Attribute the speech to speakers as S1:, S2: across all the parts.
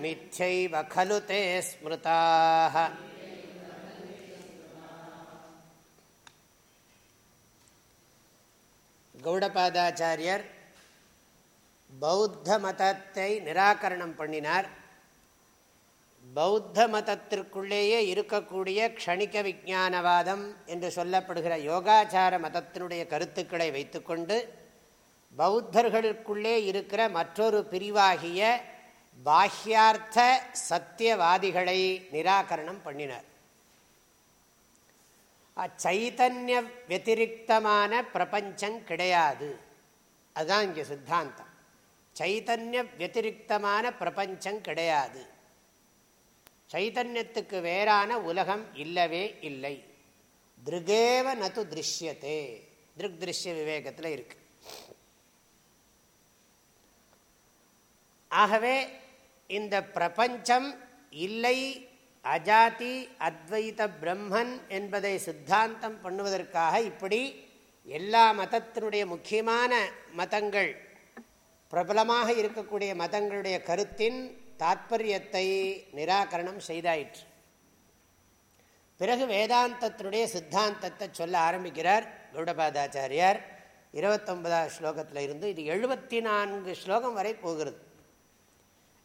S1: मिथ्यैव खलु ते स्मृताः கௌடபாதாச்சாரியர் பௌத்த மதத்தை நிராகரணம் பண்ணினார் பௌத்த மதத்திற்குள்ளேயே இருக்கக்கூடிய க்ஷணிக விஜானவாதம் என்று சொல்லப்படுகிற யோகாச்சார மதத்தினுடைய கருத்துக்களை வைத்துக்கொண்டு பௌத்தர்களுக்குள்ளே இருக்கிற மற்றொரு பிரிவாகிய பாஹ்யார்த்த சத்தியவாதிகளை நிராகரணம் பண்ணினார். சைத்தன்ய வத்திரிகமான பிரபஞ்சம் கிடையாது. அதுதான் இங்கே சித்தாந்தம். சைத்தன்ய வத்திரிகமான பிரபஞ்சம் கிடையாது. சைத்தன்யத்துக்கு வேறான உலகம் இல்லவே இல்லை. திருகேவ நது திருஷ்யத்தே திருக் திருஷ்ய விவேகத்தில் இருக்கு. ஆகவே இந்த பிரபஞ்சம் இல்லை அஜாதி அத்வைத பிரம்மன் என்பதை சித்தாந்தம் பண்ணுவதற்காக இப்படி எல்லா மதத்தினுடைய முக்கியமான மதங்கள் பிரபலமாக இருக்கக்கூடிய மதங்களுடைய கருத்தின் தாற்பயத்தை நிராகரணம் செய்தாயிற்று. பிறகு வேதாந்தத்தினுடைய சித்தாந்தத்தை சொல்ல ஆரம்பிக்கிறார் கௌடபாதாச்சாரியார். இருபத்தொன்பதாவது ஸ்லோகத்தில் இருந்து இது எழுபத்தி நான்கு ஸ்லோகம் வரை போகிறது.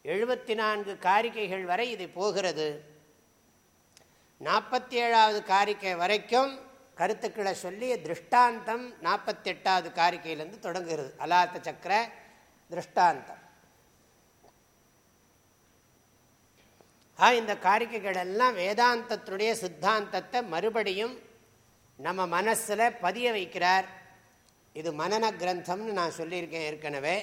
S1: எழுபத்தி நான்கு காரிக்கைகள் வரை இது போகிறது. நாற்பத்தி ஏழாவது காரிக்கை வரைக்கும் கருத்துக்களை சொல்லி திருஷ்டாந்தம் நாற்பத்தி எட்டாவது காரிக்கையிலேருந்து தொடங்குகிறது. அலாத்த சக்கர திருஷ்டாந்தம். ஆ இந்த காரிக்கைகள் எல்லாம் வேதாந்தத்தினுடைய சித்தாந்தத்தை மறுபடியும் நம்ம மனசில் பதிய வைக்கிறார். இது மனன கிரந்தம்னு நான் சொல்லியிருக்கேன் ஏற்கனவே.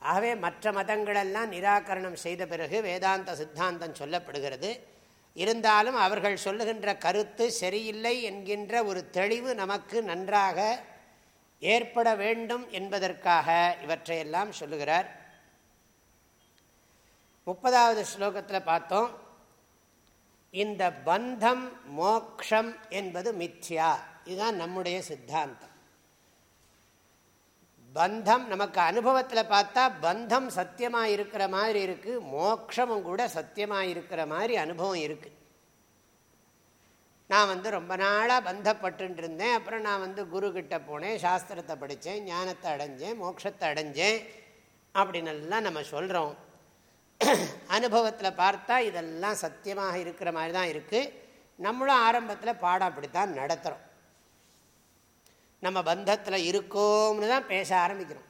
S1: ஆகவே மற்ற மதங்களெல்லாம் நிராகரணம் செய்த பிறகு வேதாந்த சித்தாந்தம் சொல்லப்படுகிறது. இருந்தாலும் அவர்கள் சொல்லுகின்ற கருத்து சரியில்லை என்கின்ற ஒரு தெளிவு நமக்கு நன்றாக ஏற்பட வேண்டும் என்பதற்காக இவற்றையெல்லாம் சொல்லுகிறார். முப்பதாவது ஸ்லோகத்தில் பார்த்தோம் இந்த பந்தம் மோக்ஷம் என்பது மித்யா. இதுதான் நம்முடைய சித்தாந்தம். பந்தம் நமக்கு அனுபவத்தில் பார்த்தா பந்தம் சத்தியமாக இருக்கிற மாதிரி இருக்குது மோக்ஷமும் கூட சத்தியமாக இருக்கிற மாதிரி அனுபவம் இருக்குது நான் வந்து ரொம்ப நாளாக பந்தப்பட்டு இருந்தேன் அப்புறம் நான் வந்து குருக்கிட்ட போனேன் சாஸ்திரத்தை படித்தேன் ஞானத்தை அடைஞ்சேன் மோட்சத்தை அடைஞ்சேன் அப்படின்னெல்லாம் நம்ம சொல்கிறோம் அனுபவத்தில் பார்த்தா இதெல்லாம் சத்தியமாக இருக்கிற மாதிரி தான் இருக்குது நம்மளும் ஆரம்பத்தில் பாடம் அப்படித்தான் நடத்துகிறோம் நம்ம பந்தத்தில் இருக்கோம்னு தான் பேச ஆரம்பிக்கிறோம்.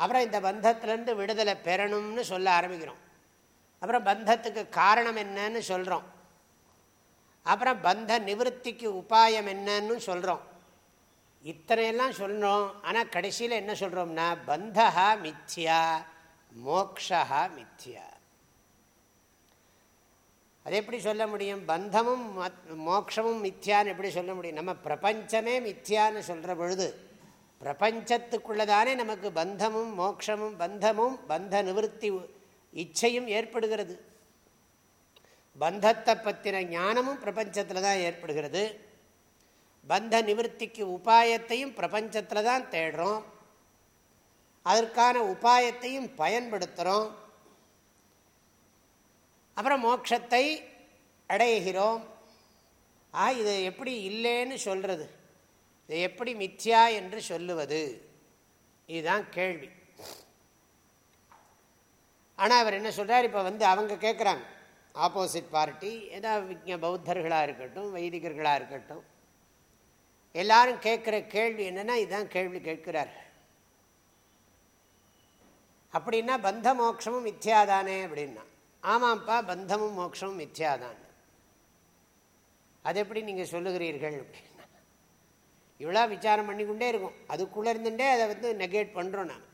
S1: அப்புறம் இந்த பந்தத்திலேருந்து விடுதலை பெறணும்னு சொல்ல ஆரம்பிக்கிறோம். அப்புறம் பந்தத்துக்கு காரணம் என்னன்னு சொல்கிறோம் அப்புறம் பந்த நிவர்த்திக்கு உபாயம் என்னன்னு சொல்கிறோம் இத்தனையெல்லாம் சொல்கிறோம் ஆனால் கடைசியில் என்ன சொல்கிறோம்னா பந்தா மித்யா மோக்ஷா மித்யா. அது எப்படி சொல்ல முடியும்? பந்தமும் மோக்ஷமும் மித்யான்னு எப்படி சொல்ல முடியும்? நம்ம பிரபஞ்சமே மித்யான்னு சொல்கிற பொழுது பிரபஞ்சத்துக்குள்ளதானே நமக்கு பந்தமும் மோக்ஷமும் பந்தமும் பந்த நிவர்த்தி இச்சையும் ஏற்படுகிறது. பந்தத்தை பற்றின ஞானமும் பிரபஞ்சத்தில் தான் ஏற்படுகிறது. பந்த நிவர்த்திக்கு உபாயத்தையும் பிரபஞ்சத்தில் தான் தேடுறோம். அதற்கான உபாயத்தையும் பயன்படுத்துகிறோம் அப்புறம் மோட்சத்தை அடைகிறோம். ஆ இதை எப்படி இல்லைன்னு சொல்கிறது இதை எப்படி மித்யா என்று சொல்லுவது? இதுதான் கேள்வி. ஆனால் அவர் என்ன சொல்கிறார் இப்போ வந்து அவங்க கேட்குறாங்க ஆப்போசிட் பார்ட்டி ஏதாவது பௌத்தர்களாக இருக்கட்டும் வைதிகர்களாக இருக்கட்டும். எல்லாரும் கேட்குற கேள்வி என்னென்னா இதுதான் கேள்வி கேட்கிறார். அப்படின்னா பந்த மோட்சமும் மித்யாதானே அப்படின்னா. ஆமாம்ப்பா பந்தமும் மோட்சமும் மித்யாதான். அது எப்படி நீங்கள் சொல்லுகிறீர்கள் அப்படின்னா இவ்வளோ விசாரம் பண்ணிக்கொண்டே இருக்கும். அதுக்குள்ளே இருந்துட்டே அதை வந்து நெகேட் பண்ணுறோம் நாம்.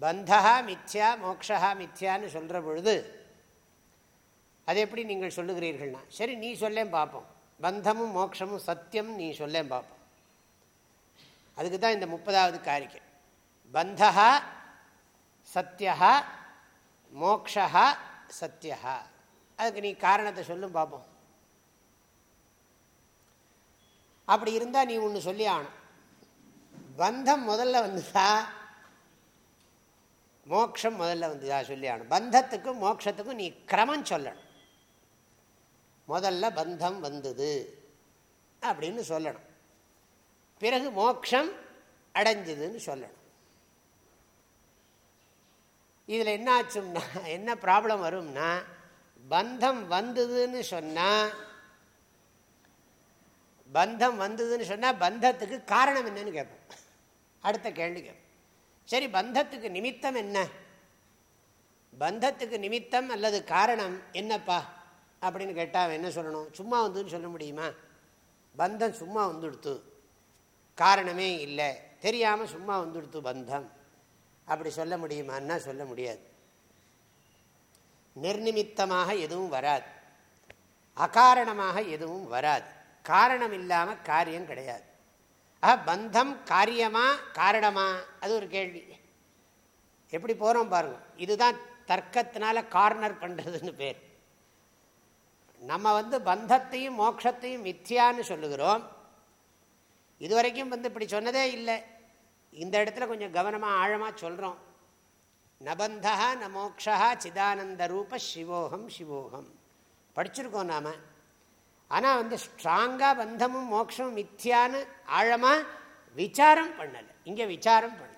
S1: பந்தா மித்யா மோக்ஷா மித்யான்னு சொல்கிற பொழுது அது எப்படி நீங்கள் சொல்லுகிறீர்கள்னா சரி நீ சொல்லேன் பார்ப்போம் பந்தமும் மோட்சமும் சத்தியம் நீ சொல்லேன் பார்ப்போம் அதுக்கு தான் இந்த முப்பதாவது காரிக்கை. பந்தா சத்தியா மோக்ஷா சத்தியா அதுக்கு நீ காரணத்தை சொல்லும் பார்ப்போம் அப்படி இருந்தால் நீ ஒன்று சொல்லி ஆகணும். பந்தம் முதல்ல வந்துதா? மோக்ஷம் முதல்ல வந்துதா சொல்லி ஆகணும். பந்தத்துக்கும் மோக்ஷத்துக்கும் நீ கிரமம் சொல்லணும். முதல்ல பந்தம் வந்தது அப்படின்னு சொல்லணும். பிறகு மோக்ஷம் அடைஞ்சதுன்னு சொல்லணும். இதில் என்ன ஆச்சும்னா என்ன ப்ராப்ளம் வரும்னா பந்தம் வந்ததுன்னு சொன்னால் பந்தம் வந்ததுன்னு சொன்னால் பந்தத்துக்கு காரணம் என்னன்னு கேட்போம். அடுத்த கேள்வி கேட்போம். சரி பந்தத்துக்கு நிமித்தம் என்ன? பந்தத்துக்கு நிமித்தம் அல்லது காரணம் என்னப்பா? அப்படின்னு கேட்டால் என்ன சொல்லணும்? சும்மா வந்துன்னு சொல்ல முடியுமா? பந்தம் சும்மா வந்துடுத்து. காரணமே இல்லை. தெரியாமல் சும்மா வந்துடுத்து பந்தம். அப்படி சொல்ல முடியுமான்னா சொல்ல முடியாது. நிர்நிமித்தமாக எதுவும் வராது. அகாரணமாக எதுவும் வராது. காரணம் இல்லாமல் காரியம் கிடையாது. ஆ பந்தம் காரியமா காரணமா? அது ஒரு கேள்வி. எப்படி போகிறோம் பாருங்க. இதுதான் தர்க்கத்தினால கார்னர் பண்ணுறதுன்னு பேர். நம்ம வந்து பந்தத்தையும் மோட்சத்தையும் மித்தியான்னு சொல்லுகிறோம். இதுவரைக்கும் வந்து இப்படி சொன்னதே இல்லை. இந்த இடத்துல கொஞ்சம் கவனமாக ஆழமாக சொல்கிறோம் நபந்தா ந மோக்ஷா சிதானந்த ரூப சிவோகம் சிவோகம் படிச்சிருக்கோம் நாம். ஆனால் வந்து ஸ்ட்ராங்காக பந்தமும் மோட்சமும் மித்தியான்னு ஆழமாக விசாரம் பண்ணலை. இங்கே விசாரம் பண்ண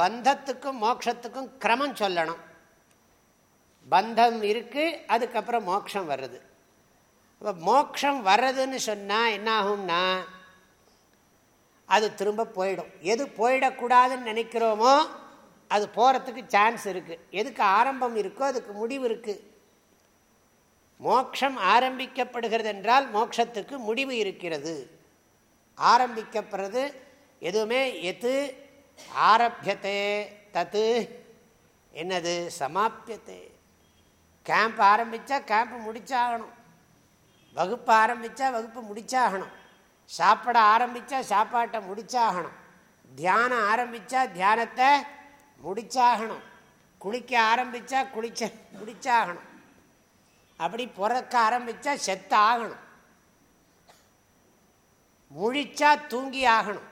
S1: பந்தத்துக்கும் மோட்சத்துக்கும் கிரமம் சொல்லணும். பந்தம் இருக்கு அதுக்கப்புறம் மோட்சம் வர்றது இப்போ மோட்சம் வர்றதுன்னு சொன்னால் என்ன ஆகும்னா அது திரும்ப போயிடும். எது போயிடக்கூடாதுன்னு நினைக்கிறோமோ அது போகிறதுக்கு சான்ஸ் இருக்குது எதுக்கு ஆரம்பம் இருக்கோ அதுக்கு முடிவு இருக்குது மோட்சம் ஆரம்பிக்கப்படுகிறது என்றால் மோட்சத்துக்கு முடிவு இருக்கிறது. ஆரம்பிக்கப்படுறது எதுவுமே எது? ஆரம்பியத்தே தத்து என்னது? சமாப்பியத்தே கேம்ப் ஆரம்பித்தா கேம்ப் முடிச்சாகணும். வகுப்பு ஆரம்பித்தா வகுப்பு முடிச்சாகணும். சாப்பிட ஆரம்பித்தா சாப்பாட்டை முடிச்சாகணும். தியானம் ஆரம்பித்தா தியானத்தை முடிச்சாகணும். குளிக்க ஆரம்பித்தா குளிச்ச முடிச்சாகணும். அப்படி பிறக்க ஆரம்பித்தா செத்த ஆகணும். முழிச்சா தூங்கி ஆகணும்.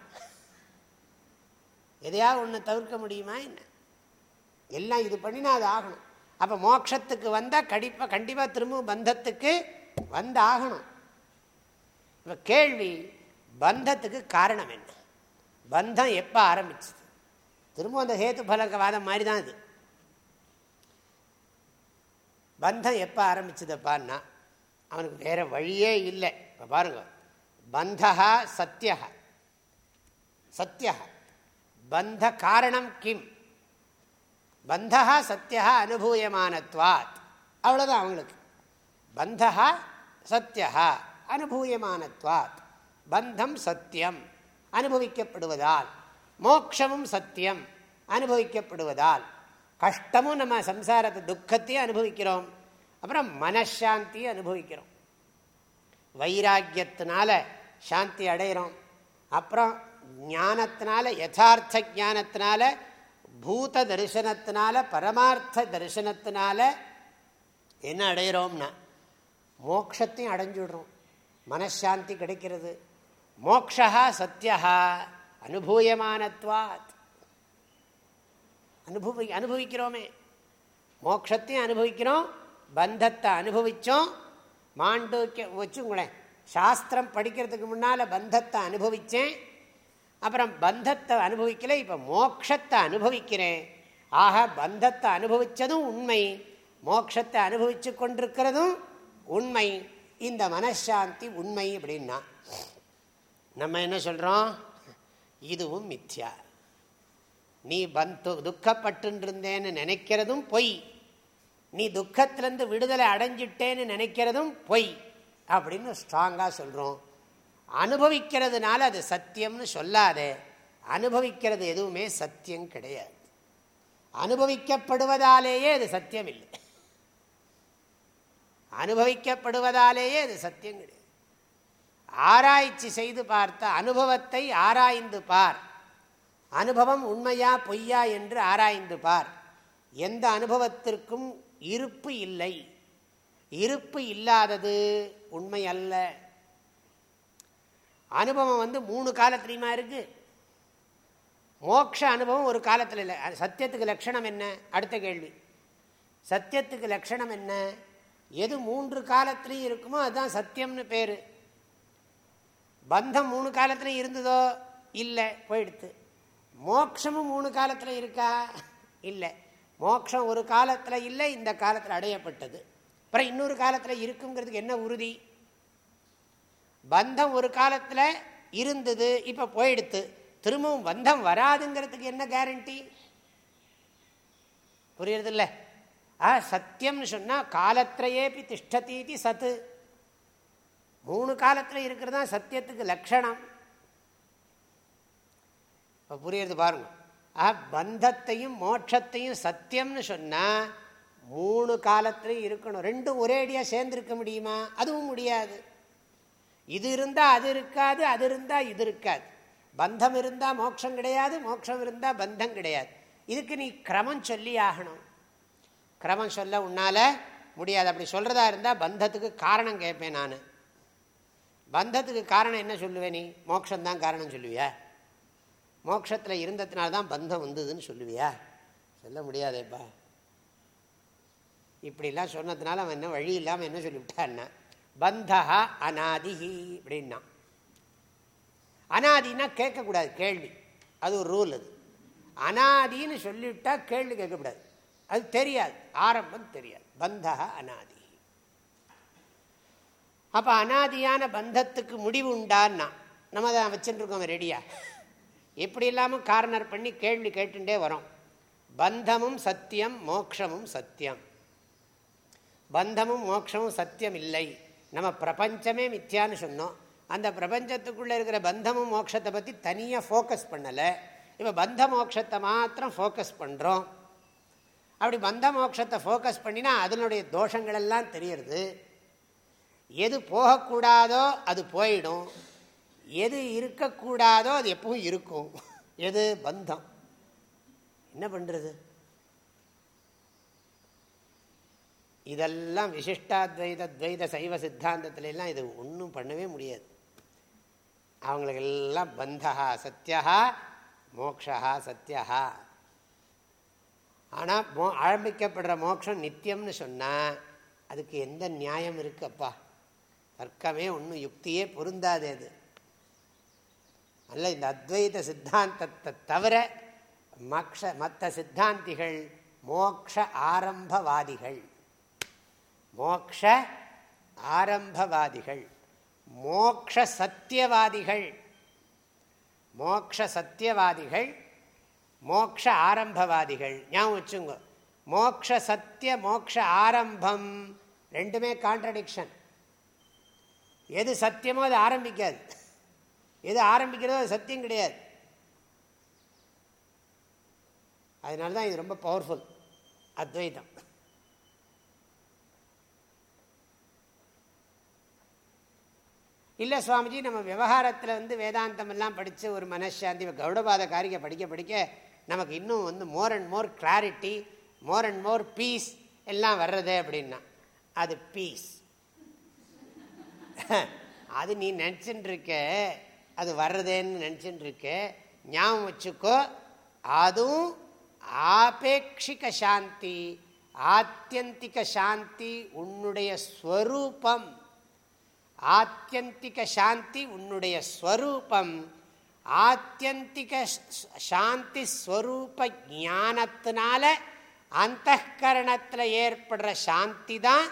S1: எதையாவது ஒன்று தவிர்க்க முடியுமா என்ன? எல்லாம் இது பண்ணினா அது ஆகணும். அப்போ மோட்சத்துக்கு வந்தால் கண்டிப்பாக கண்டிப்பாக திரும்பவும் பந்தத்துக்கு வந்து ஆகணும் இப்போ கேள்வி பந்தத்துக்கு காரணம் என்ன? பந்தம் எப்போ ஆரம்பிச்சது? திரும்ப அந்த ஹேத்து பலங்கவாதம் மாதிரி தான் இது. பந்தம் எப்போ ஆரம்பிச்சதப்பான்னா அவனுக்கு வேற வழியே இல்லை. இப்போ பாருங்க. பந்தா சத்திய சத்திய பந்த காரணம் கிம்? பந்தா சத்தியா அனுபூயமானத்வாத். அவ்வளோதான் அவங்களுக்கு. பந்தா சத்தியா அனுபூயமானத்வாத். பந்தம் சத்தியம். அனுபவிக்கப்படுவதால். மோக்ஷமும் சத்தியம். அனுபவிக்கப்படுவதால். கஷ்டமும் நம்ம சம்சாரத்தை துக்கத்தையும் அனுபவிக்கிறோம். அப்புறம் மனசாந்தியும் அனுபவிக்கிறோம். வைராக்கியத்தினால சாந்தி அடைகிறோம் அப்புறம் ஞானத்தினால யதார்த்த ஞானத்தினால பூத தரிசனத்தினால பரமார்த்த தரிசனத்தினால என்ன அடையிறோம்னா மோக்ஷத்தையும் அடைஞ்சுடுறோம். மனசாந்தி கிடைக்கிறது. மோக்ஷா சத்தியா அனுபூயமானத்வாத். அனுபவி அனுபவிக்கிறோமே. மோட்சத்தையும் அனுபவிக்கிறோம் பந்தத்தை அனுபவித்தோம் மாண்டூக்கிய வச்சுங்களேன் சாஸ்திரம் படிக்கிறதுக்கு முன்னால் பந்தத்தை அனுபவித்தேன் அப்புறம் பந்தத்தை அனுபவிக்கல இப்போ மோக்ஷத்தை அனுபவிக்கிறேன். ஆக பந்தத்தை அனுபவித்ததும் உண்மை. மோக்ஷத்தை அனுபவித்து கொண்டிருக்கிறதும் உண்மை. இந்த மனசாந்தி உண்மை அப்படின்னா நம்ம என்ன சொல்கிறோம் இதுவும் மித்யா. நீ பந்து துக்கப்பட்டுருந்தேன்னு நினைக்கிறதும் பொய். நீ துக்கத்திலேருந்து விடுதலை அடைஞ்சிட்டேன்னு நினைக்கிறதும் பொய் அப்படின்னு ஸ்ட்ராங்காக சொல்கிறோம் அனுபவிக்கிறதுனால அது சத்தியம்னு சொல்லாதே. அனுபவிக்கிறது எதுவுமே சத்தியம் கிடையாது. அனுபவிக்கப்படுவதாலேயே அது சத்தியம் இல்லை அனுபவிக்கப்படுவதாலேயே அது சத்தியம் கிடையாது. ஆராய்ச்சி செய்து பார்த்த அனுபவத்தை ஆராய்ந்து பார். அனுபவம் உண்மையா பொய்யா என்று ஆராய்ந்து பார். எந்த அனுபவத்திற்கும் இருப்பு இல்லை. இருப்பு இல்லாதது உண்மை அல்ல. அனுபவம் வந்து மூணு காலத்துலையுமா இருக்கு? மோக்ஷ அனுபவம் ஒரு காலத்தில் இல்லை. சத்தியத்துக்கு லட்சணம் என்ன? அடுத்த கேள்வி. சத்தியத்துக்கு லட்சணம் என்ன? எது மூன்று காலத்திலையும் இருக்குமோ அதுதான் சத்தியம்னு பேர். பந்தம் மூணு காலத்துலையும் இருந்ததோ? இல்லை போயிடுத்து. மோக்ஷமும் மூணு காலத்தில் இருக்கா? இல்லை. மோக்ஷம் ஒரு காலத்தில் இல்லை இந்த காலத்தில் அடையப்பட்டது. அப்புறம் இன்னொரு காலத்தில் இருக்குங்கிறதுக்கு என்ன உறுதி? பந்தம் ஒரு காலத்தில் இருந்தது இப்போ போயிடுத்து. திரும்பவும் பந்தம் வராதுங்கிறதுக்கு என்ன கேரண்டி புரியுறது ஆ சத்தியம்னு சொன்னால் காலத்திரையேபி திஷ்டதீதி சத்து மூணு காலத்தில் இருக்கிறது தான் சத்தியத்துக்கு லட்சணம் இப்போ புரியுறது பாருங்க. ஆ பந்தத்தையும் மோட்சத்தையும் சத்தியம்னு சொன்னால் மூணு காலத்துலையும் இருக்கணும். ரெண்டும் ஒரேடியாக சேர்ந்துருக்க முடியுமா? அதுவும் முடியாது. இது இருந்தால் அது இருக்காது அது இருந்தால் இது இருக்காது. பந்தம் இருந்தால் மோட்சம் கிடையாது மோட்சம் இருந்தால் பந்தம் கிடையாது. இதுக்கு நீ கிரமம் சொல்லி ஆகணும். கிரமம் சொல்ல உன்னால் முடியாது. அப்படி சொல்கிறதா இருந்தால் பந்தத்துக்கு காரணம் கேட்பேன் நான். பந்தத்துக்கு காரணம் என்ன சொல்லுவேன் நீ? மோட்சம்தான் காரணம் சொல்லுவியா? மோட்சத்தில் இருந்ததுனால தான் பந்தம் வந்ததுன்னு சொல்லுவியா? சொல்ல முடியாதேப்பா. இப்படிலாம் சொன்னதுனால அவன் என்ன வழி இல்லாமல் என்ன சொல்லிவிட்டான்னா பந்தா அனாதிஹி அப்படின்னா. அனாதினா கேட்கக்கூடாது கேள்வி. அது ஒரு ரூல் அது. அனாதின்னு சொல்லிவிட்டா கேள்வி கேட்கக்கூடாது. அது தெரியாது. ஆரம்பம் தெரியாது. பந்தா அனாதி. அப்போ அனாதியான பந்தத்துக்கு முடிவு உண்டான்னா நம்ம அதை வச்சுருக்கோம் ரெடியா? எப்படி இல்லாமல் கார்னர் பண்ணி கேள்வி கேட்டுட்டே வரோம். பந்தமும் சத்தியம் மோக்ஷமும் சத்தியம். பந்தமும் மோட்சமும் சத்தியம் இல்லை. நம்ம பிரபஞ்சமே மித்தியான்னு சொன்னோம். அந்த பிரபஞ்சத்துக்குள்ளே இருக்கிற பந்தமும் மோட்சத்தை பற்றி தனியாக ஃபோக்கஸ் பண்ணலை. இப்போ பந்த மோட்சத்தை மாத்திரம் ஃபோக்கஸ் பண்ணுறோம் அப்படி பந்த மோட்சத்தை ஃபோக்கஸ் பண்ணினா அதனுடைய தோஷங்கள் எல்லாம் தெரியறது. எது போகக்கூடாதோ அது போயிடும். எது இருக்கக்கூடாதோ அது எப்பவும் இருக்கும். எது பந்தம். என்ன பண்ணுறது இதெல்லாம் விசிஷ்டாத்வைத துவைத சைவ சித்தாந்தத்திலெல்லாம் இது ஒன்றும் பண்ணவே முடியாது. அவங்களுக்கெல்லாம் பந்தா சத்தியா மோக்ஷா சத்தியா ஆனால் மோ ஆரம்பிக்கப்படுற மோட்சம் நித்தியம்னு சொன்னால் அதுக்கு எந்த நியாயம் இருக்குப்பா? தர்க்கமே ஒன்றும் யுக்தியே பொருந்தாது அது. அல்ல இந்த அத்வைத சித்தாந்தத்தை தவிர மக்ஷ மற்ற சித்தாந்திகள் மோக்ஷ ஆரம்பவாதிகள். மோக்ஷ ஆரம்பவாதிகள். மோக்ஷ சத்தியவாதிகள். மோக்ஷ சத்தியவாதிகள் மோக்ஷ ஆரம்பவாதிகள். ஞாபகம் வச்சுங்க மோக்ஷ சத்திய மோக்ஷ ஆரம்பம். ரெண்டுமே கான்ட்ரடிக்ஷன் எது சத்தியமோ அது ஆரம்பிக்காது. எது ஆரம்பிக்கிறதோ அது சத்தியம் கிடையாது. அதனால தான் இது ரொம்ப பவர்ஃபுல் அத்வைதம். இல்லை சுவாமிஜி நம்ம விவகாரத்தில் வந்து வேதாந்தம் எல்லாம் படித்து ஒரு மனசாந்தி கௌடபாத காரிகை படிக்க படிக்க நமக்கு இன்னும் வந்து more and more clarity more and more peace எல்லாம் வர்றது அப்படின்னா அது பீஸ் அது நீ நினச்சின்னு இருக்க அது வர்றதேன்னு நினச்சின்னு இருக்க ஞாபகம் வச்சுக்கோ அதுவும் ஆபேட்சிக சாந்தி ஆத்தியந்திக சாந்தி உன்னுடைய ஸ்வரூபம். ஆத்தியந்திக சாந்தி உன்னுடைய ஸ்வரூபம். ஆத்தியந்திக சாந்தி ஸ்வரூப ஞானத்தினால அந்த கரணத்தில் ஏற்படுற சாந்தி தான்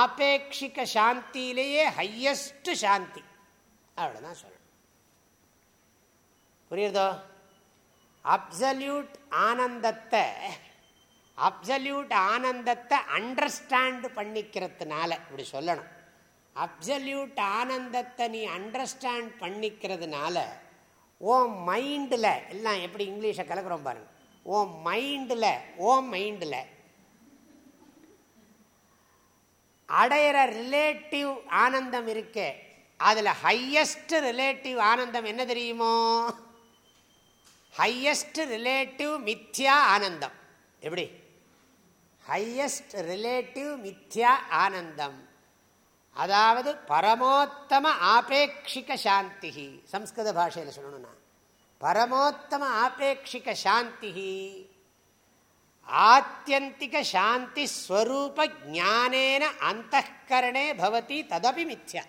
S1: ஆபேட்சிக சாந்தியிலேயே ஹையஸ்ட் சாந்தி. அவ்வளோதான் சொல்லணும். புரியுதோ அப்சல்யூட் ஆனந்தத்தை அப்சல்யூட் ஆனந்தத்தை அண்டர்ஸ்டாண்டு பண்ணிக்கிறதுனால இப்படி சொல்லணும். அப்சல்யூட் ஆனந்தத்தை நீ அண்டர்ஸ்டாண்ட் பண்ணிக்கிறதுனால ஓ மைண்டில் எல்லாம் எப்படி இங்கிலீஷை கலக்குறோம் பாருங்க. ஓ மைண்டில் ஓ மைண்டில் அடையிற ரிலேட்டிவ் ஆனந்தம் இருக்கே. அதில் ஹையஸ்ட் ரிலேட்டிவ் ஆனந்தம் என்ன தெரியுமோ? ஹையஸ்ட் ரிலேட்டிவ் மித்யா ஆனந்தம். எப்படி? ஹையஸ்ட் ரிலேட்டிவ் மித்யா ஆனந்தம். அதாவது பரமோத்தம ஆபேட்சிக சாந்தி சம்ஸ்கிருத பாஷையில் சொல்லணும்னா. பரமோத்தம ஆபேட்சிக சாந்தி ஆத்தியந்திக சாந்தி ஸ்வரூப ஜானேன அந்த கரணே பவதி ததபி மித்யா.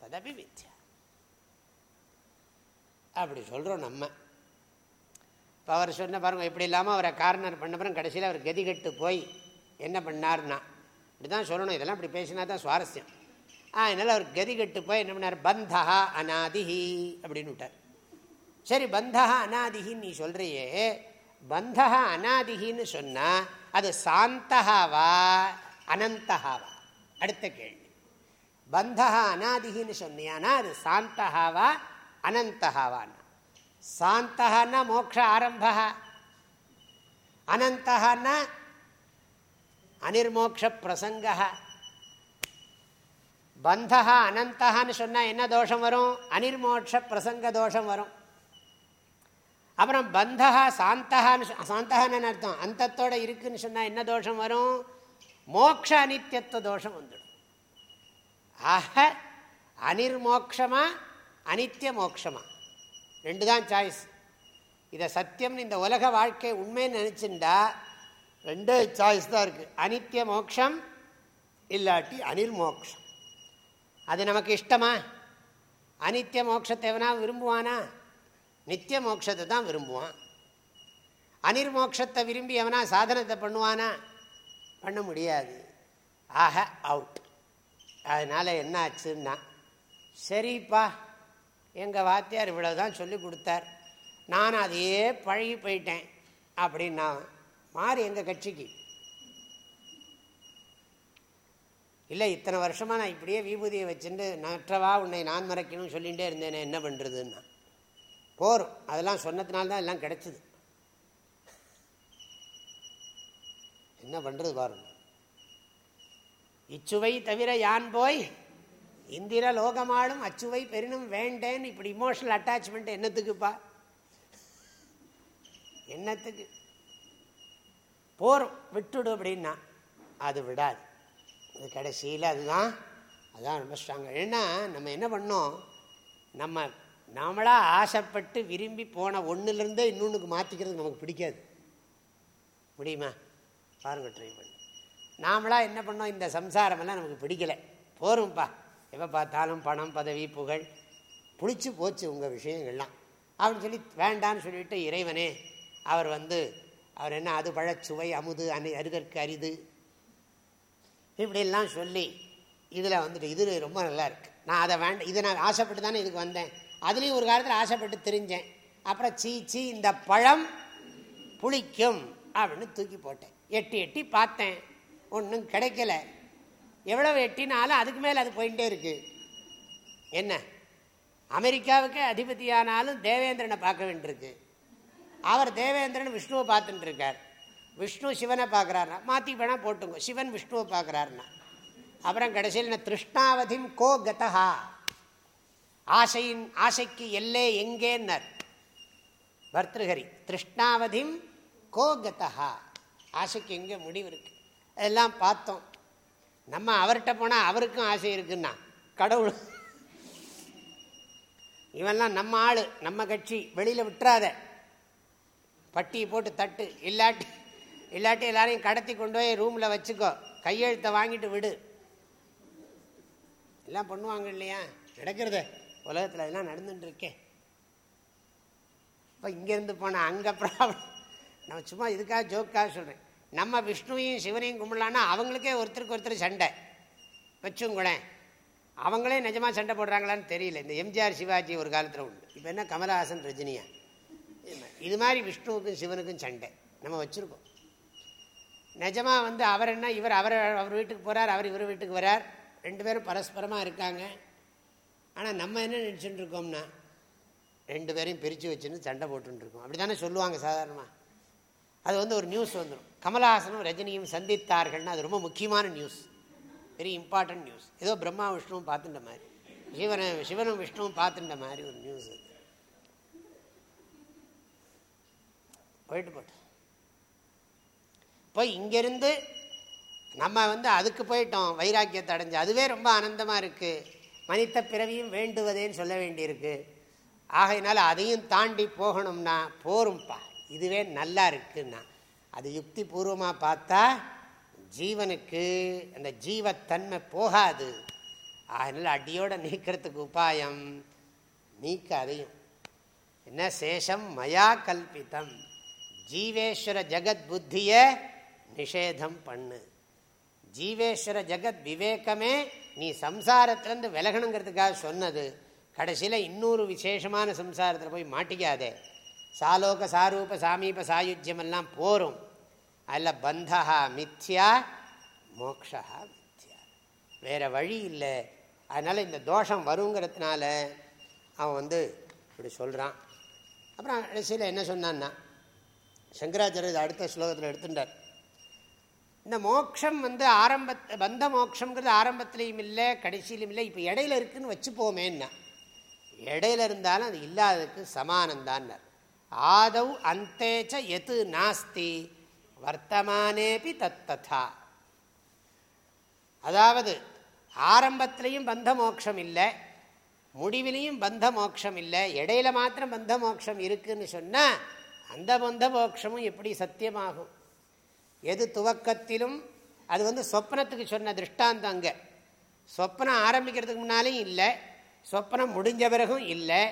S1: ததபி மித்யா. அப்படி சொல்கிறோம் நம்ம. இப்போ அவர் சொன்ன பாருங்கள் இப்படி இல்லாமல் அவரை கார்னர் பண்ணப்புறம் கடைசியில் அவர் கதிகட்டு போய் என்ன பண்ணார்னா இப்படி தான் சொல்லணும். இதெல்லாம் இப்படி பேசினா தான் சுவாரஸ்யம். ஆ அதனால் அவர் கதிகட்டு போய் என்ன பண்ணார்? பந்தா அநாதிஹி அப்படின்னு விட்டார். சரி பந்தா அநாதிகின்னு நீ சொல்கிறியே பந்தா அநாதிகின்னு சொன்னால் அது சாந்தகாவா அனந்தகாவா அடுத்த கேள்வி. பந்தா அநாதிகின்னு சொன்னியானா அது சாந்தகாவா அனந்தகாவான் சாந்தகன்னா மோக்ஷ ஆரம்பா அனந்தகன்னா அனிர்மோக்ஷ பிரசங்க பந்தா அனந்தகான்னு சொன்னால் என்ன தோஷம் வரும்? அனிர்மோட்ச பிரசங்க தோஷம் வரும் அப்புறம் பந்தா சாந்தகான்னு சாந்தகான்னு அர்த்தம்? அந்தத்தோடு இருக்குன்னு சொன்னால் என்ன தோஷம் வரும்? மோக்ஷ அனித்தியத்துவ தோஷம் வந்துடும். ஆக அனிர்மோக்ஷமா அனித்திய மோக்ஷமா ரெண்டு தான் சாய்ஸ் இதை சத்தியம்னு இந்த உலக வாழ்க்கை உண்மைன்னு நினச்சிண்டா ரெண்டே சாய்ஸ் தான் இருக்குது அனித்திய மோக்ஷம் இல்லாட்டி அனில் மோக்ஷம். அது நமக்கு இஷ்டமா? அனித்திய மோட்சத்தை எவனா விரும்புவானா? நித்திய மோட்சத்தை தான் விரும்புவான். அனிர்மோக்ஷத்தை விரும்பி எவனா சாதனத்தை பண்ணுவானா? பண்ண முடியாது. ஆக அவுட் அதனால் என்ன ஆச்சுன்னா சரிப்பா எங்கள் வாத்தியார் இவ்வளோ தான் சொல்லி கொடுத்தார். நான் அதையே பழகி போயிட்டேன். அப்படின்னா மாறு எங்கள் கட்சிக்கு? இல்லை இத்தனை வருஷமாக நான் இப்படியே விபூதியை வச்சுட்டு நற்றவா உன்னை நான் மறைக்கணும்னு சொல்லிகிட்டே இருந்தேனே என்ன பண்ணுறதுன்னா போரும். அதெல்லாம் சொன்னதுனால்தான் எல்லாம் கிடைச்சிது. என்ன பண்ணுறது பாருங்க. இச்சுவை தவிர யான் போய்? இந்திர லோகமாளும் அச்சுவை பெரினும் வேண்டேன்னு இப்படி இமோஷனல் அட்டாச்மெண்ட் என்னத்துக்குப்பா? என்னத்துக்கு? போகிறோம் விட்டுடு அப்படின்னா அது விடாது. அது கடைசியில் அதுதான் அதுதான் ரொம்ப ஸ்ட்ராங் ஏன்னா நம்ம என்ன பண்ணோம்? நம்ம நாமளாக ஆசைப்பட்டு விரும்பி போன ஒன்றுலேருந்தே இன்னொன்றுக்கு மாற்றிக்கிறது நமக்கு பிடிக்காது. முடியுமா? பாருங்கள் ட்ரை பண்ணி. நாமளாக என்ன பண்ணோம்? இந்த சம்சாரமெல்லாம் நமக்கு பிடிக்கலை. போரும்ப்பா எப்போ பார்த்தாலும் பணம் பதவி புகழ். பிடிச்சி போச்சு உங்கள் விஷயங்கள்லாம். அப்படின்னு சொல்லி வேண்டான்னு சொல்லிவிட்டு இறைவனே அவர் வந்து அவர் என்ன அது பழச்சுவை அமுது அணி அருகற்கு அரிது. இப்படிலாம் சொல்லி இதில் வந்துட்டு இது ரொம்ப நல்லா இருக்குது நான் அதை வேண்டாம் இதை நான் ஆசைப்பட்டு தானே இதுக்கு வந்தேன். அதுலேயும் ஒரு காலத்தில் ஆசைப்பட்டு தெரிஞ்சேன். அப்புறம் சீ சீ இந்த பழம் புளிக்கும் அப்படின்னு தூக்கி போட்டேன். எட்டி எட்டி பார்த்தேன். ஒன்றும் கிடைக்கல. எவ்வளவு எட்டினாலும் அதுக்கு மேலே அது போயிட்டே இருக்குது என்ன? அமெரிக்காவுக்கு அதிபதியானாலும் தேவேந்திரனை பார்க்க வேண்டியிருக்கு. அவர் தேவேந்திரன் விஷ்ணுவை பார்த்துட்டு இருக்கார். விஷ்ணு சிவனை பார்க்குறாருனா மாற்றி வேணால் போட்டுங்க சிவன் விஷ்ணுவை பார்க்குறாருனா அப்புறம் கடைசியில் நான் திருஷ்ணாவதிம் கோ கதஹா. ஆசையின் ஆசைக்கு எல்லே எங்கேன்னர்? பர்திருஹரி திருஷ்ணாவதிம் கோ கதஹா. ஆசைக்கு எங்கே முடிவு இருக்குது அதெல்லாம் பார்த்தோம். நம்ம அவர்கிட்ட போனால் அவருக்கும் ஆசை இருக்குன்னா கடவுள். இவெல்லாம் நம்ம ஆள் நம்ம கட்சி வெளியில் விட்டுறாத. பட்டியை போட்டு தட்டு. இல்லாட்டி இல்லாட்டி எல்லாரையும் கடத்தி கொண்டு போய் ரூமில் வச்சுக்கோ. கையெழுத்தை வாங்கிட்டு விடு. எல்லாம் பண்ணுவாங்க இல்லையா? நடக்கிறது. உலகத்தில் அதெல்லாம் நடந்துட்டு இருக்கேன் இப்போ இங்கேருந்து போனால் அங்கே ப்ராப்ளம் நம்ம சும்மா இதுக்காக ஜோக்காக சொல்கிறேன் நம்ம விஷ்ணுவையும் சிவனையும் கும்பிடலான்னா அவங்களுக்கே ஒருத்தருக்கு ஒருத்தர் சண்டை. வச்சுங்களேன் அவங்களே நிஜமாக சண்டை போடுறாங்களான்னு தெரியல. இந்த எம்ஜிஆர் சிவாஜி ஒரு காலத்தில் உண்டு. இப்போ என்ன கமலஹாசன் ரஜினியா? இது மாதிரி விஷ்ணுவுக்கும் சிவனுக்கும் சண்டை. நம்ம வச்சுருக்கோம். நிஜமாக வந்து அவர் என்ன இவர் அவர் அவர் வீட்டுக்கு போகிறார் அவர் இவர் வீட்டுக்கு வரார். ரெண்டு பேரும் பரஸ்பரமாக இருக்காங்க. ஆனால் நம்ம என்ன நினச்சிட்டு இருக்கோம்னா ரெண்டு பேரையும் பிரித்து வச்சுன்னு சண்டை போட்டுருக்கோம் அப்படி தானே சொல்லுவாங்க சாதாரணமாக அது வந்து ஒரு நியூஸ் வந்துடும் கமலஹாசனும் ரஜினியும் சந்தித்தார்கள்னா அது ரொம்ப முக்கியமான நியூஸ் வெரி இம்பார்ட்டன்ட் நியூஸ் ஏதோ பிரம்மா விஷ்ணுவும் பார்த்துட்ட மாதிரி. சிவனை சிவனும் விஷ்ணுவும் பார்த்துட்ட மாதிரி ஒரு நியூஸ் அது. போயிட்டு போட்டு. இப்போ இங்கேருந்து நம்ம வந்து அதுக்கு போயிட்டோம் வைராக்கியத்தை அடைஞ்சு. அதுவே ரொம்ப ஆனந்தமாக இருக்குது மனித பிறவியும் வேண்டுவதேன்னு சொல்ல வேண்டியிருக்கு. ஆகையினால அதையும் தாண்டி போகணும்னா போரும்ப்பா இதுவே நல்லா இருக்குன்னா. அது யுக்தி பூர்வமாக பார்த்தா ஜீவனுக்கு அந்த ஜீவத்தன்மை போகாது. அதனால் அடியோடு நீக்கிறதுக்கு உபாயம் நீக்க அதையும். என்ன சேஷம் மயா கல்பித்தம் ஜீவேஸ்வர ஜெகத் புத்தியை நிஷேதம் பண்ணு. ஜீவேஸ்வர ஜெகத் விவேகமே நீ சம்சாரத்திலேருந்து விலகணுங்கிறதுக்காக சொன்னது. கடைசியில் இன்னொரு விசேஷமான சம்சாரத்தில் போய் மாட்டிக்காதே. சாலோக சாரூப சாமீப சாயுஜ்யம் எல்லாம் போரும். அதில் பந்தா மித்யா மோக்ஷா மித்யா. வேறு வழி இல்லை. அதனால் இந்த தோஷம் வருங்கிறதுனால அவன் வந்து இப்படி சொல்கிறான் அப்புறம் கடைசியில் என்ன சொன்னான்னா சங்கராச்சாரியர் அடுத்த ஸ்லோகத்தில் எடுத்துட்டார். இந்த மோட்சம் வந்து ஆரம்ப பந்த மோட்சங்கிறது ஆரம்பத்துலேயும் இல்லை கடைசியிலும் இல்லை இப்போ இடையில இருக்குன்னு வச்சுப்போமேன்னா இடையில இருந்தாலும் அது இல்லாததுக்கு சமானந்தான்னார். ஆதவ் அந்தேச்ச எது நாஸ்தி வர்த்தமானேபி தத்ததா அதாவது ஆரம்பத்திலையும் பந்த மோட்சம் இல்லை முடிவிலையும் பந்த மோட்சம் இல்லை இடையில மாத்திரம் பந்த மோட்சம் இருக்குன்னு சொன்னால் அந்த பந்த மோட்சமும் எப்படி சத்தியமாகும்? எது துவக்கத்திலும் அது வந்து சொப்னத்துக்கு சொன்ன திருஷ்டாந்தம் அங்கே. சொப்னம் ஆரம்பிக்கிறதுக்கு முன்னாலேயும் இல்லை சொப்னம் முடிஞ்ச பிறகும் இல்லை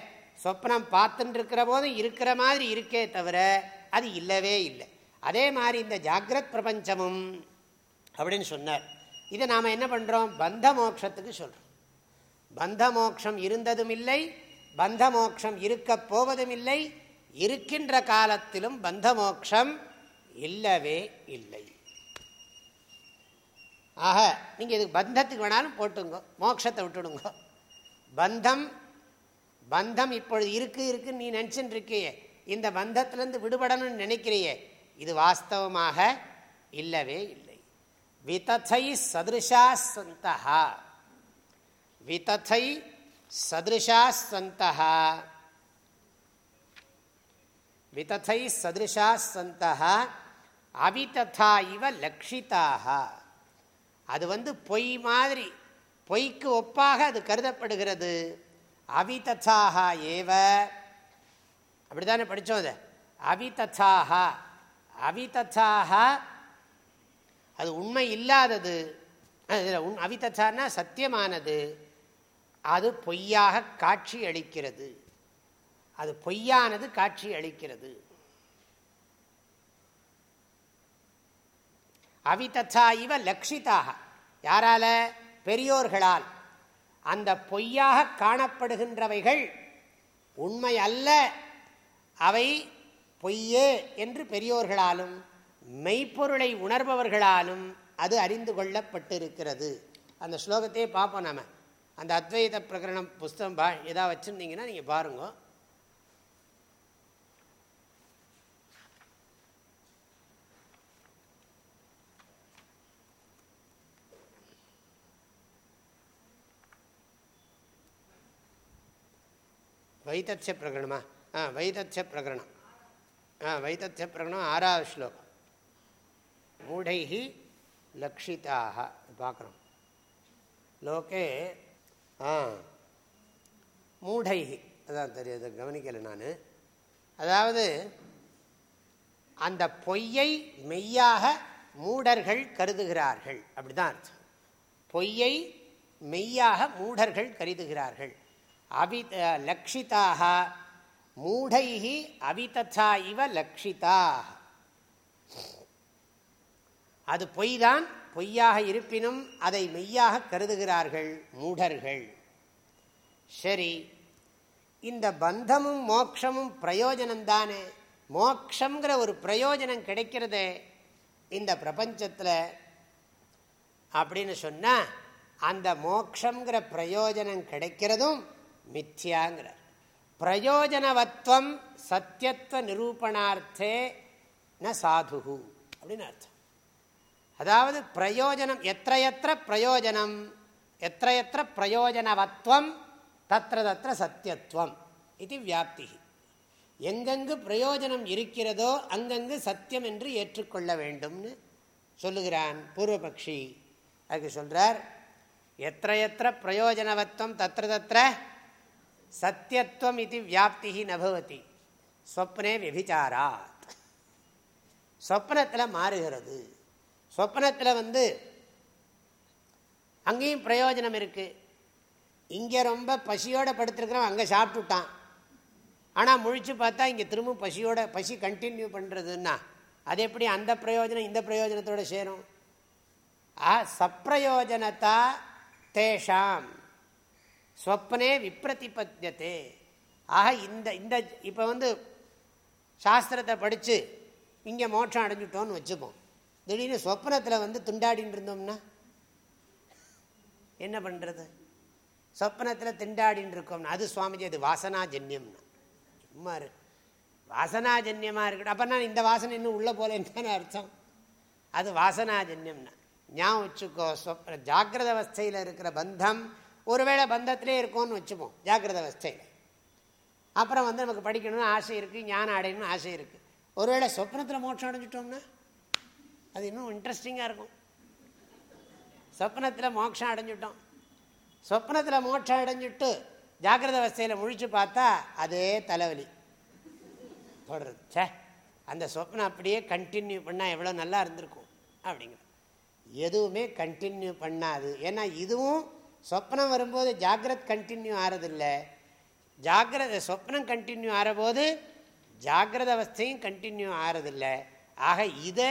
S1: சொப்னம் பார்த்துட்டு இருக்கிற போதும் இருக்கிற மாதிரி இருக்கே தவிர அது இல்லவே இல்லை. அதே மாதிரி இந்த ஜாகிரத் பிரபஞ்சமும் அப்படின்னு சொன்னார். இதை நாம் என்ன பண்ணுறோம் பந்த மோட்சத்துக்கு சொல்கிறோம் பந்த மோட்சம் இருந்ததும் இல்லை பந்த மோட்சம் இருக்க போவதும் இல்லை இருக்கின்ற காலத்திலும் பந்த மோட்சம் இல்லவே இல்லை. ஆக நீங்கள் இதுக்கு பந்தத்துக்கு வேணாலும் போட்டுங்க மோட்சத்தை விட்டுடுங்க. பந்தம் பந்தம் இப்பொழுது இருக்கு இருக்குன்னு நீ நினச்சின்னு இருக்கியே இந்த பந்தத்திலேருந்து விடுபடணும்னு நினைக்கிறியே. இது வாஸ்தவமாக இல்லவே இல்லை. விதத்தை சதிருஷா சந்தா விதத்தை சதிருஷா சந்தா விதத்தை சதிருஷா சந்தா அவிததா இவ லக்ஷிதாக அது வந்து பொய் மாதிரி பொய்க்கு ஒப்பாக அது கருதப்படுகிறது. அவிததாக ஏவ. அப்படித்தானே படித்தோம் அதை? அவிததாக அவிததாக அது உண்மை இல்லாதது. அவிதச்சான்னா சத்தியமானது. அது பொய்யாக காட்சி அளிக்கிறது. அது பொய்யானது காட்சி அளிக்கிறது. அவிதா இவ லட்சிதாக யாரால? பெரியோர்களால். அந்த பொய்யாக காணப்படுகின்றவைகள் உண்மை அல்ல. அவை பொய்யே என்று பெரியோர்களாலும் மெய்ப்பொருளை உணர்பவர்களாலும் அது அறிந்து கொள்ளப்பட்டிருக்கிறது. அந்த ஸ்லோகத்தையே பார்ப்போம் நாம. அந்த அத்வைத பிரகரணம் புஸ்தகம் பா எதாவது வச்சுருந்தீங்கன்னா நீங்கள் பாருங்கள் வைத்தத்ய பிரகரணமா? ஆ வைத்தத்ய பிரகரணம். ஆ வைத்தத்ய பிரகரணம் ஆறாவது ஸ்லோகம். மூடைஹி லக்ஷிதாக பார்க்குறோம் லோகே ஆ மூடைஹி. அதான் தெரியுது கவனிக்கலை நான். அதாவது அந்த பொய்யை மெய்யாக மூடர்கள் கருதுகிறார்கள். அப்படிதான் அர்த்தம். பொய்யை மெய்யாக மூடர்கள் கருதுகிறார்கள். அவி லக்ஷிதாக மூடை அவிதா இவ லக்ஷிதா அது பொய்தான் பொய்யாக இருப்பினும் அதை மெய்யாக கருதுகிறார்கள் மூடர்கள். சரி இந்த பந்தமும் மோக்ஷமும் பிரயோஜனம்தானே? மோக்ஷங்கிற ஒரு பிரயோஜனம் கிடைக்கிறதே இந்த பிரபஞ்சத்தில். அப்படின்னு சொன்னால் அந்த மோக்ஷங்கிற பிரயோஜனம் கிடைக்கிறதும் மித்யாங்கிறார் பிரயோஜனவத்வம் சத்தியத்துவ நிரூபணார்த்தே ந சாது அப்படின்னு அர்த்தம். அதாவது பிரயோஜனம் எத்த பிரயோஜனம் எத்த பிரயோஜனவத்வம் தத்திர தத்திர சத்தியத்துவம் இது வியாப்தி. எங்கெங்கு பிரயோஜனம் இருக்கிறதோ அங்கங்கு சத்தியம் என்று ஏற்றுக்கொள்ள வேண்டும்னு சொல்லுகிறான் பூர்வபக்ஷி. அதுக்கு சொல்கிறார் எத்த எத்த பிரயோஜனவத்வம் தத்திர தத்திர சத்தியத்துவம் இது வியாப்தி நபவதி ஸ்வப்னே விபிச்சாராத் சொப்னத்தில் மாறுகிறது. சொப்னத்தில் வந்து அங்கேயும் பிரயோஜனம் இருக்குது இங்கே ரொம்ப பசியோடு படுத்துருக்குறோம் அங்கே சாப்பிட்டுட்டான். ஆனால் முழிச்சு பார்த்தா இங்கே திரும்ப பசியோட பசி கண்டினியூ பண்ணுறதுன்னா அது எப்படி அந்த பிரயோஜனம் இந்த பிரயோஜனத்தோடு சேரும்? ஆ சப்பிரயோஜனத்தா தேஷாம். ஸ்வப்னே விப்ரதிபத்தியத்தே ஆக இந்த இந்த இப்போ வந்து சாஸ்திரத்தை படித்து இங்கே மோட்சம் அடைஞ்சிட்டோன்னு வச்சுப்போம். திடீர்னு சொப்னத்தில் வந்து துண்டாடின்னு இருந்தோம்னா என்ன பண்ணுறது சொப்னத்தில் திண்டாடின்னு இருக்கோம்னா அது சுவாமிஜி அது வாசனாஜன்யம்னா. சும்மா இருக்கு வாசனாஜன்யமாக இருக்கட்டும். அப்போ நான் இந்த வாசனை இன்னும் உள்ளே போலேன்னு அர்த்தம்? அது வாசனாஜன்யம்னா. ஞாபகம் வச்சுக்கோ சொப்ன ஜாக்கிரத அவஸ்தையில் இருக்கிற பந்தம் ஒருவேளை பந்தத்திலே இருக்கும்னு வச்சுப்போம் ஜாக்கிரத அவஸ்தையில். அப்புறம் வந்து நமக்கு படிக்கணும்னு ஆசை இருக்குது ஞானம் அடையணும்னு ஆசை இருக்குது ஒருவேளை சொப்னத்தில் மோட்சம் அடைஞ்சிட்டோம்னா அது இன்னும் இன்ட்ரெஸ்டிங்காக இருக்கும். சொப்னத்தில் மோட்சம் அடைஞ்சிட்டோம். சொப்னத்தில் மோட்சம் அடைஞ்சிட்டு ஜாக்கிரத அவஸ்தையில் முழிச்சு பார்த்தா அதே தலைவலி. தொடருது. சே அந்த சொப்னம் அப்படியே கண்டினியூ பண்ணால் எவ்வளோ நல்லா இருந்திருக்கும் அப்படிங்கிற. எதுவுமே கண்டினியூ பண்ணாது. ஏன்னா இதுவும் சொப்னம் வரும்போது ஜாகிரத் கண்டினியூ ஆறதில்லை. ஜாகிரத சொப்னம் கண்டினியூ ஆறபோது ஜாகிரத அவஸ்தையும் கண்டினியூ ஆறதில்லை. ஆக இதை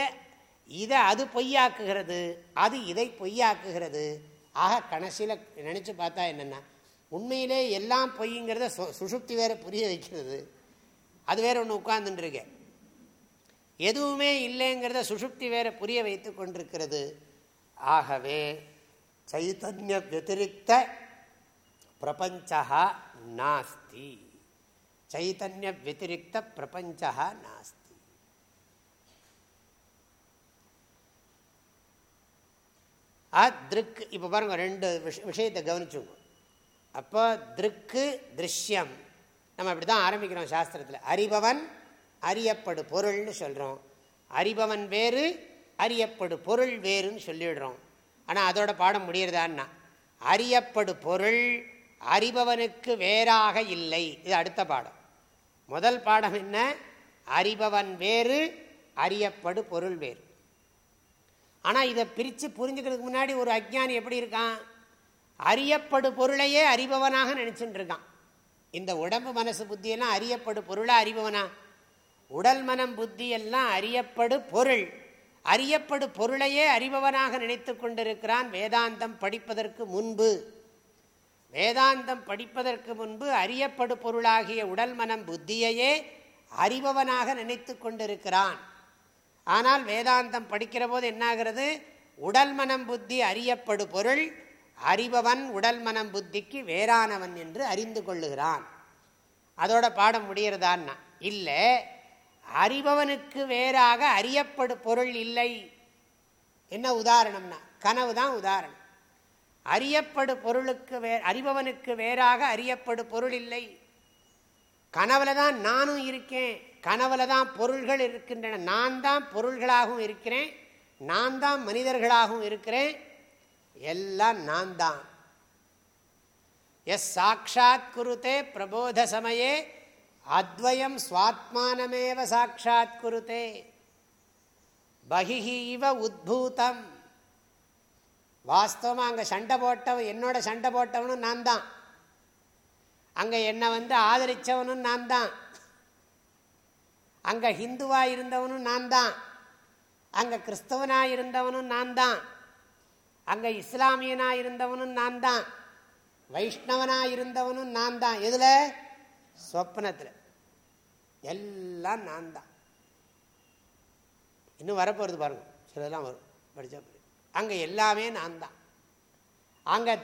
S1: இதை அது பொய்யாக்குகிறது அது இதை பொய்யாக்குகிறது. ஆக கணசியில் நினச்சி பார்த்தா என்னென்னா உண்மையிலே எல்லாம் பொய்ங்கிறத சுசுப்தி வேறு புரிய வைக்கிறது. அது வேறு ஒன்று உட்கார்ந்துட்டுருக்கேன் எதுவுமே இல்லைங்கிறத சுசுப்தி வேற புரிய வைத்து கொண்டிருக்கிறது. ஆகவே சைத்தன்ய வத்திரிக்த பிரபஞ்சா நாஸ்தி சைத்தன்ய வத்திரிக்த பிரபஞ்சா நாஸ்தி திருக் இப்போ பாருங்க ரெண்டு விஷயத்தை கவனிச்சுங்க அப்போ திருக்கு திருஷ்யம் நம்ம அப்படி தான் ஆரம்பிக்கிறோம் சாஸ்திரத்தில் அறிபவன் அறியப்படு பொருள்னு சொல்கிறோம் அறிபவன் வேறு அறியப்படு பொருள் வேறுன்னு சொல்லிடுறோம் ஆனால் அதோட பாடம் முடியறதான்னா அறியப்படு பொருள் அறிபவனுக்கு வேறாக இல்லை. இது அடுத்த பாடம். முதல் பாடம் என்ன? அறிபவன் வேறு அறியப்படு பொருள் வேறு. ஆனால் இதை பிரித்து புரிஞ்சுக்கிறதுக்கு முன்னாடி ஒரு அஜ்ஞானி எப்படி இருக்கான்? அறியப்படு பொருளையே அறிபவனாக நினச்சிட்டு இருக்கான். இந்த உடம்பு மனசு புத்தியெல்லாம் அறியப்படு பொருளாக அறிபவனா? உடல் மனம் புத்தி எல்லாம் அறியப்படு பொருள். அறியப்படு பொருளையே அறிபவனாக நினைத்து கொண்டிருக்கிறான். வேதாந்தம் படிப்பதற்கு முன்பு வேதாந்தம் படிப்பதற்கு முன்பு அறியப்படு பொருளாகிய உடல் மனம் புத்தியையே அறிபவனாக நினைத்து கொண்டிருக்கிறான். ஆனால் வேதாந்தம் படிக்கிற போது என்னாகிறது? உடல் மனம் புத்தி அறியப்படு பொருள் அறிபவன் உடல் மனம் புத்திக்கு வேறானவன் என்று அறிந்து கொள்ளுகிறான். அதோட பாடம் முடிகிறதான்னா? இல்லை. அறிபவனுக்கு வேறாக அறியப்படு பொருள் இல்லை. என்ன உதாரணம்னா கனவு தான் உதாரணம். அறியப்படு பொருளுக்கு வே அறிபவனுக்கு வேறாக அறியப்படு பொருள் இல்லை. கனவுல தான் நானும் இருக்கேன். கனவுல தான் பொருள்கள் இருக்கின்றன. நான் தான் பொருள்களாகவும் இருக்கிறேன். நான் தான் மனிதர்களாகவும் இருக்கிறேன். எல்லாம் நான் தான். எஸ் சாட்சாத் குருத்தே பிரபோத சமயே அத்வயம் சுவாத்மானமேவ சாட்சாத் குருத்தே பகிஹீவ உத்பூதம். வாஸ்தவமாக அங்கே சண்டை போட்டவன் என்னோட சண்டை போட்டவனும் நான் தான் அங்கே என்னை வந்து ஆதரித்தவனும் நான் தான் அங்கே ஹிந்துவாக இருந்தவனும் நான் தான் அங்கே கிறிஸ்தவனாக இருந்தவனும் நான் தான் அங்கே இஸ்லாமியனாக இருந்தவனும் நான் தான் வைஷ்ணவனாக இருந்தவனும் நான் தான் எதில்? சொப்னத்தில் எல்லாம் நான் தான் இன்னும் வரப்போகிறது பாருங்க. சிலதெல்லாம் வரும். படித்தா அங்கே எல்லாமே நான் தான் அங்கே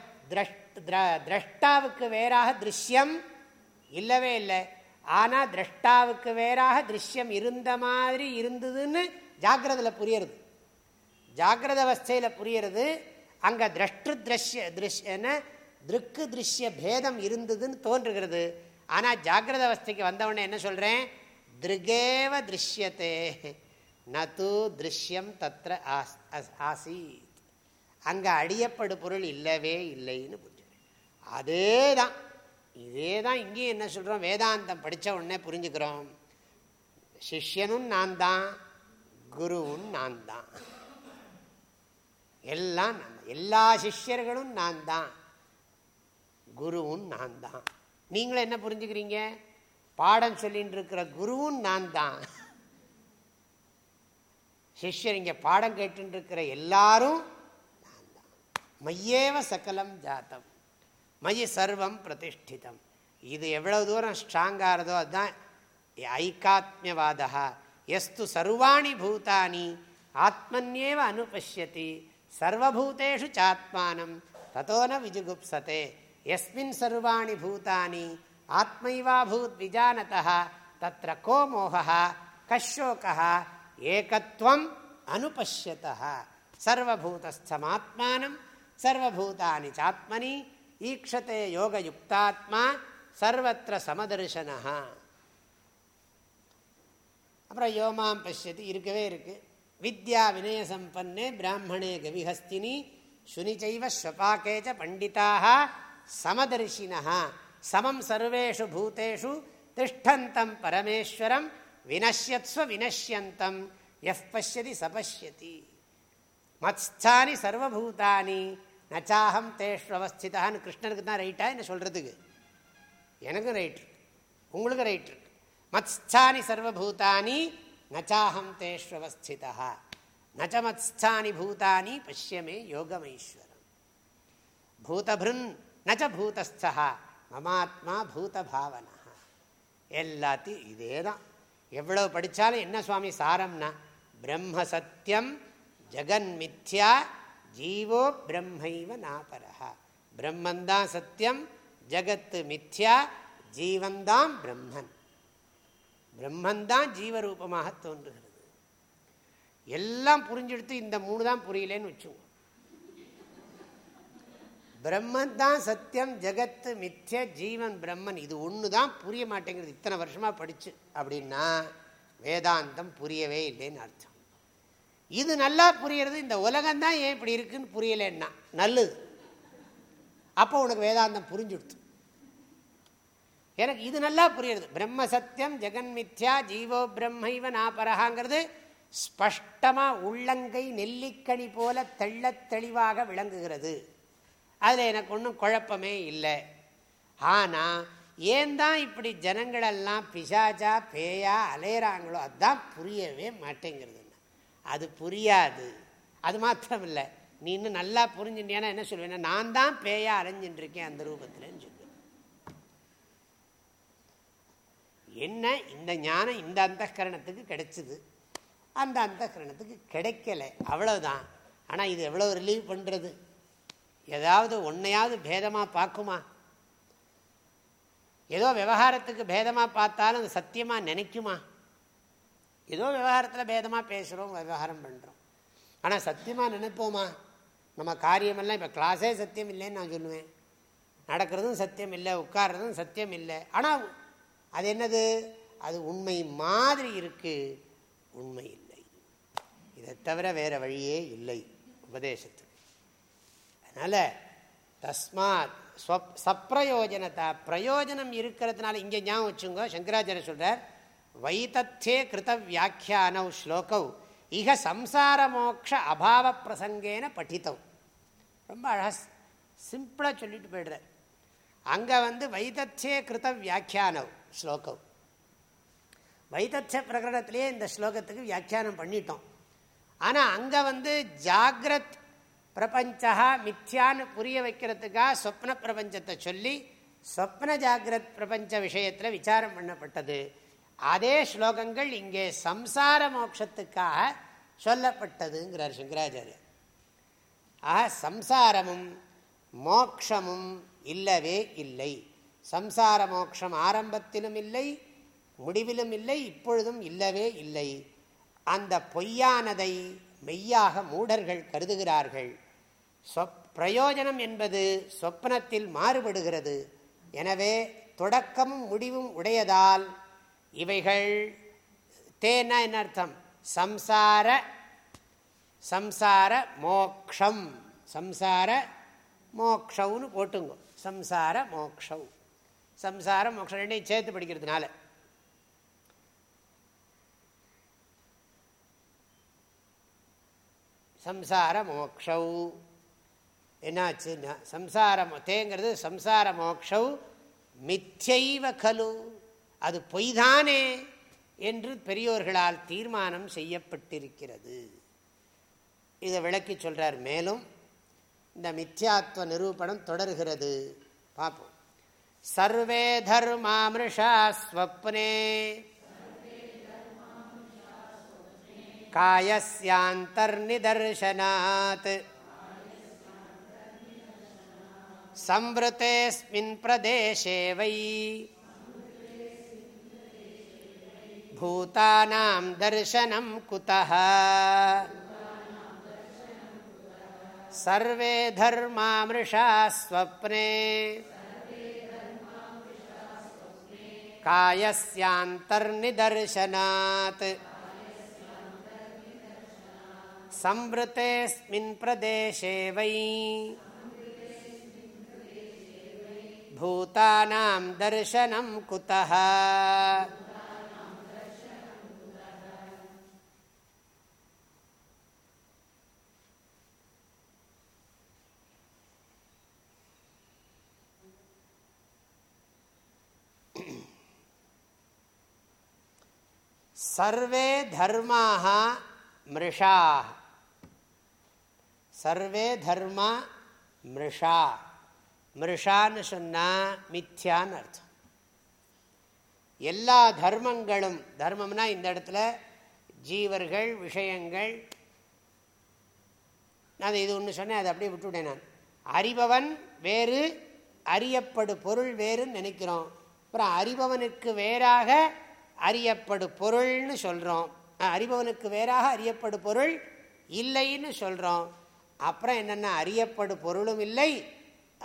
S1: திரஷ்டாவுக்கு வேறாக திருஷ்யம் இல்லவே இல்லை. ஆனால் திரஷ்டாவுக்கு வேறாக திருஷ்யம் இருந்த மாதிரி இருந்ததுன்னு ஜாக்கிரதில் புரியறது. ஜாகிரத அவஸ்தையில் புரியறது. அங்கே திரஷ்டு திருஷ்ய திருஷ்யன திருக்கு திருஷ்ய பேதம் இருந்ததுன்னு தோன்றுகிறது. ஆனால் ஜாகிரத அவஸ்தைக்கு வந்தவொடனே என்ன சொல்கிறேன் திருகேவ திருஷ்யத்தே நது திருஷ்யம் தத்திர ஆசீத். அங்கே அடியப்படு பொருள் இல்லவே இல்லைன்னு புரிஞ்சுக்கிறேன் அதே தான் இதே தான் இங்கேயும் என்ன சொல்கிறோம் வேதாந்தம் படித்த உடனே புரிஞ்சுக்கிறோம். சிஷ்யனும் நான் தான் குருவும் நான் தான் எல்லாம் நான் எல்லா சிஷ்யர்களும் நான் தான் குருவும் நான் தான் நீங்களும் என்ன புரிஞ்சுக்கிறீங்க? பாடம் சொல்லின்னு இருக்கிற குருவும் நான் தான் சிஷ்யர் இங்கே பாடம் கேட்டுருக்கிற எல்லாரும் நான் தான் மையேவ சகலம் ஜாத்தம். மயி சர்வம் பிரதிஷ்டிதம். இது எவ்வளோ தூரம் ஸ்ட்ராங்காகிறதோ அதுதான் ஐக்காத்மியவாதா எஸ்து சர்வாணி பூதானி. ஆத்மன்யேவ அனுபஷ்யதி. சர்வபூதேஷு சாத்மானம். தத்தோன விஜுகுப்சதே. எஸ்மின் சர்வாணி பூதானி ஆத்மைவாபூத் விஜானதா தத்திர கோ மோகா கஷோகா ஏகத்துவம் அனுபஷ்யதா சர்வபூதஸ்தமாத்மானம் சர்வபூதானி சாத்மனி ஈக்ஷத்தை யோகயுக்தாத்மா சர்வத்திர சமதர்சனா அப்புறம் யோமாம் பசியத்து இருக்கவே இருக்கு வித்யா வினய சம்பன்னே பிராமணே கவிஹஸ்தினி சுனிச்சைவ ஸ்வபாக்கேச்ச பண்டிதாக சமதர்ஷினா சமம் சர்வேஷு பூதேஷு திஷ்டந்தம் பரமேஸ்வரம் வினஷ்யத்ஸ்வ வினஷ்யந்தம். எஃப் பசியதி சபஷ்யதி மத்ஸ்தானி சர்வபூதானி. நச்சாகம் தேஷ்வஸ்திதான்னு கிருஷ்ணனுக்கு தான் ரைட்டா என்ன சொல்கிறதுக்கு எனக்கும் ரைட் உங்களுக்கு ரைட் இருக்கு. மத்ஸ்தானி சர்வபூதானி நச்சாகம் தேஷ்வஸ்திதா நச்ச மத்ஸ்தானி பூதானி பஷ்யமே யோகமைஸ்வரம். பூதபிருன் நச்ச பூதஸ்தா மமாத்மா பூதபாவனா. எல்லாத்தையும் இதே தான் எவ்வளவு படித்தாலும் என்ன சுவாமி சாரம்னா பிரம்ம சத்தியம் ஜெகன் மித்யா ஜீவோ பிரம்மைவ நாபரா பிரம்மந்தான் சத்தியம் ஜகத்து மித்யா ஜீவன்தான் பிரம்மன். பிரம்மந்தான் ஜீவரூபமாக தோன்றுகிறது. எல்லாம் புரிஞ்செடுத்து இந்த மூணு தான் புரியலேன்னு வச்சுக்கோங்க பிரம்மன் தான் சத்தியம் ஜெகத்து மித்ய ஜீவன் பிரம்மன். இது ஒன்று தான் புரிய மாட்டேங்கிறது இத்தனை வருஷமாக படிச்சு. அப்படின்னா வேதாந்தம் புரியவே இல்லைன்னு அர்த்தம். இது நல்லா புரியறது இந்த உலகம்தான் ஏன் இப்படி இருக்குன்னு புரியலன்னா. நல்லது. அப்போ உனக்கு வேதாந்தம் புரிஞ்சுடுத்து. எனக்கு இது நல்லா புரியுறது. பிரம்ம சத்தியம் ஜெகன் மித்யா ஜீவோ பிரம்மைவ நாபரகாங்கிறது ஸ்பஷ்டமாக உள்ளங்கை நெல்லிக்கணி போல தெள்ள தெளிவாக விளங்குகிறது. அதில் எனக்கு ஒன்றும் குழப்பமே இல்லை. ஆனால் ஏன் தான் இப்படி ஜனங்களெல்லாம் பிசாஜா பேயா அலையிறாங்களோ அதுதான் புரியவே மாட்டேங்கிறது. அது புரியாது. அது மாத்திரம் இல்லை நீ இன்னும் நல்லா புரிஞ்சுட்டியானா என்ன சொல்லுவேன்னா நான் தான் பேயா அலைஞ்சின்னு இருக்கேன் அந்த ரூபத்தில்னு சொல்லுவேன். என்ன? இந்த ஞானம் இந்த அந்த கரணத்துக்கு கிடைச்சிது. அந்த அந்த கரணத்துக்கு கிடைக்கல. அவ்வளவுதான். ஆனால் இது எவ்வளோ ரிலீவ் பண்ணுறது ஏதாவது ஒன்றையாவது பேதமாக பார்க்குமா? ஏதோ விவகாரத்துக்கு பேதமாக பார்த்தாலும் அது சத்தியமாக நினைக்குமா? ஏதோ விவகாரத்தில் பேதமாக பேசுகிறோம் விவகாரம் பண்ணுறோம் ஆனால் சத்தியமாக நினைப்போமா? நம்ம காரியமெல்லாம் இப்போ கிளாஸே சத்தியம் இல்லைன்னு நான் சொல்லுவேன். நடக்கிறதும் சத்தியம் இல்லை உட்கார்றதும் சத்தியம் இல்லை. ஆனால் அது என்னது? அது உண்மை மாதிரி இருக்குது உண்மை இல்லை. இதை தவிர வேறு வழியே இல்லை. உபதேசத்துக்கு. அதனால் தஸ்மாத் சப்பிரயோஜனத்தா பிரயோஜனம் இருக்கிறதுனால இங்கே ஞாபகம் வச்சுங்க சங்கராச்சாரிய சொல்கிறார் வைத்தத்தே கிருத வியாக்கியானவ் ஸ்லோகவ் இக சம்சார மோக்ஷ அபாவ பிரசங்கேன படித்தம் ரொம்ப அழகா சிம்பிளாக சொல்லிட்டு போய்டுறார். அங்கே வந்து வைத்தச்சே கிருத வியாக்கியானவ் ஸ்லோகம் வைத்தச்ச பிரகடனத்திலே இந்த ஸ்லோகத்துக்கு வியாக்கியானம் பண்ணிட்டோம். ஆனால் அங்கே வந்து ஜாகிரத் பிரபஞ்சா மித்யான்னு புரிய வைக்கிறதுக்காக சொப்ன பிரபஞ்சத்தை சொல்லி சொப்ன ஜாகிரத் பிரபஞ்ச விஷயத்தில் விசாரம் பண்ணப்பட்டது. அதே ஸ்லோகங்கள் இங்கே சம்சார மோட்சத்துக்காக சொல்லப்பட்டதுங்கிறார் சங்கராச்சாரியர். ஆக சம்சாரமும் மோக்ஷமும் இல்லவே இல்லை. சம்சார மோக்ஷம் ஆரம்பத்திலும் இல்லை முடிவிலும் இல்லை இப்பொழுதும் இல்லவே இல்லை. அந்த பொய்யானதை மெய்யாக மூடர்கள் கருதுகிறார்கள். பிரயோஜனம் என்பது சொப்னத்தில் மாறுபடுகிறது. எனவே தொடக்கமும் முடிவும் உடையதால் இவைகள் தேனா என்ன அர்த்தம்? சம்சார சம்சார மோக்ஷம். சம்சார மோக்ஷவுன்னு போட்டுங்க. சம்சார மோக்ஷவ். சம்சார மோக்ஷம் ரெண்டையும் சேர்த்து படிக்கிறதுனால. சம்சார மோக்ஷௌ என்னாச்சுன்னா சம்சார தேங்கிறது சம்சார மோக்ஷௌ மிச்சைவ கலு. அது பொய்தானே என்று பெரியோர்களால் தீர்மானம் செய்யப்பட்டிருக்கிறது. இதை விளக்கி சொல்கிறார் மேலும் இந்த மித்யாத்வ நிரூபணம் தொடர்கிறது. பார்ப்போம் சர்வே தர்மாமிருஷா ஸ்வப்னே. कायस्यान्तर्निदर्शनात् संवृतेऽस्मिन् प्रदेशे वै भूतानां दर्शनं कुतः सर्वे धर्मामृषा स्वप्ने कायस्यान्तर्निदर्शनात् संवृतेऽस्मिन् प्रदेशे वै। भूतानां दर्शनं कुतः? सर्वे धर्माः मृषाः। சர்வே தர்மா மிருஷா. மிருஷான்னு சொன்னால் மித்யான்னு அர்த்தம். எல்லா தர்மங்களும் தர்மம்னா இந்த இடத்துல ஜீவர்கள் விஷயங்கள். நான் இது ஒன்று சொன்னேன் அதை அப்படியே விட்டுவிட்டேன் நான். அறிபவன் வேறு அறியப்படு பொருள் வேறுன்னு நினைக்கிறோம். அப்புறம் அறிபவனுக்கு வேறாக அறியப்படு பொருள்னு சொல்கிறோம் அறிபவனுக்கு வேறாக அறியப்படு பொருள் இல்லைன்னு சொல்கிறோம் அப்புறம் என்னென்ன அறியப்படு பொருளும் இல்லை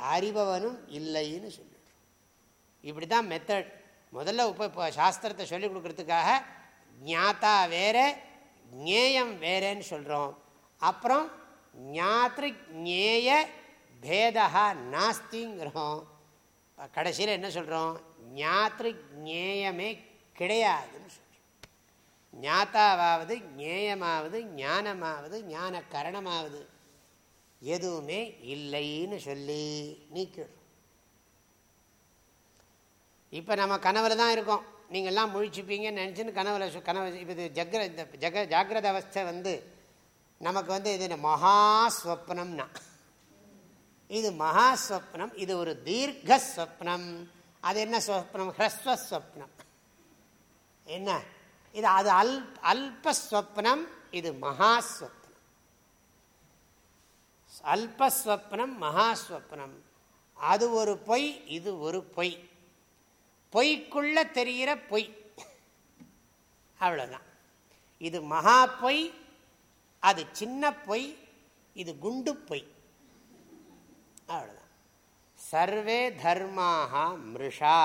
S1: அறிபவனும் இல்லைன்னு சொல்லிடுறோம் இப்படி தான் மெத்தட் முதல்ல இப்போ இப்போ சாஸ்திரத்தை சொல்லிக் கொடுக்கறதுக்காக ஞாத்தா வேறு ஞேயம் வேறேன்னு சொல்கிறோம் அப்புறம் ஞாத்ரு ஞேய பேதா நாஸ்திங்கிறோம் கடைசியில் என்ன சொல்கிறோம் ஞாத்ரு ஞேயமே கிடையாதுன்னு சொல்கிறோம் ஞாத்தாவாவது ஞேயமாவது ஞானமாவது ஞான கரணமாவது எதுவுமே இல்லைன்னு சொல்லி நீக்கிடும் இப்போ நம்ம கனவில் தான் இருக்கோம். நீங்கள்லாம் முழிச்சுப்பீங்கன்னு நினச்சின்னு கனவுல கனவு இப்போ இது ஜக்ர இந்த ஜக ஜாகிரத அவஸ்தை வந்து நமக்கு வந்து இது மகாஸ்வப்னம்னா இது மகாஸ்வப்னம் இது ஒரு தீர்க்கஸ்வப்னம் அது என்ன ஸ்வப்னம்? ஹ்ரஸ்வஸ்வப்னம் என்ன? இது அது அல் அல்பஸ்வப்னம் இது மகாஸ்வப்னம் அல்பஸ்வப்னம் மகாஸ்வப்னம். அது ஒரு பொய் இது ஒரு பொய். பொய்க்குள்ள தெரிகிற பொய். அவ்வளோதான் இது மகா பொய் அது சின்ன பொய் இது குண்டு பொய். அவ்வளோதான் சர்வே தர்மாக மிருஷா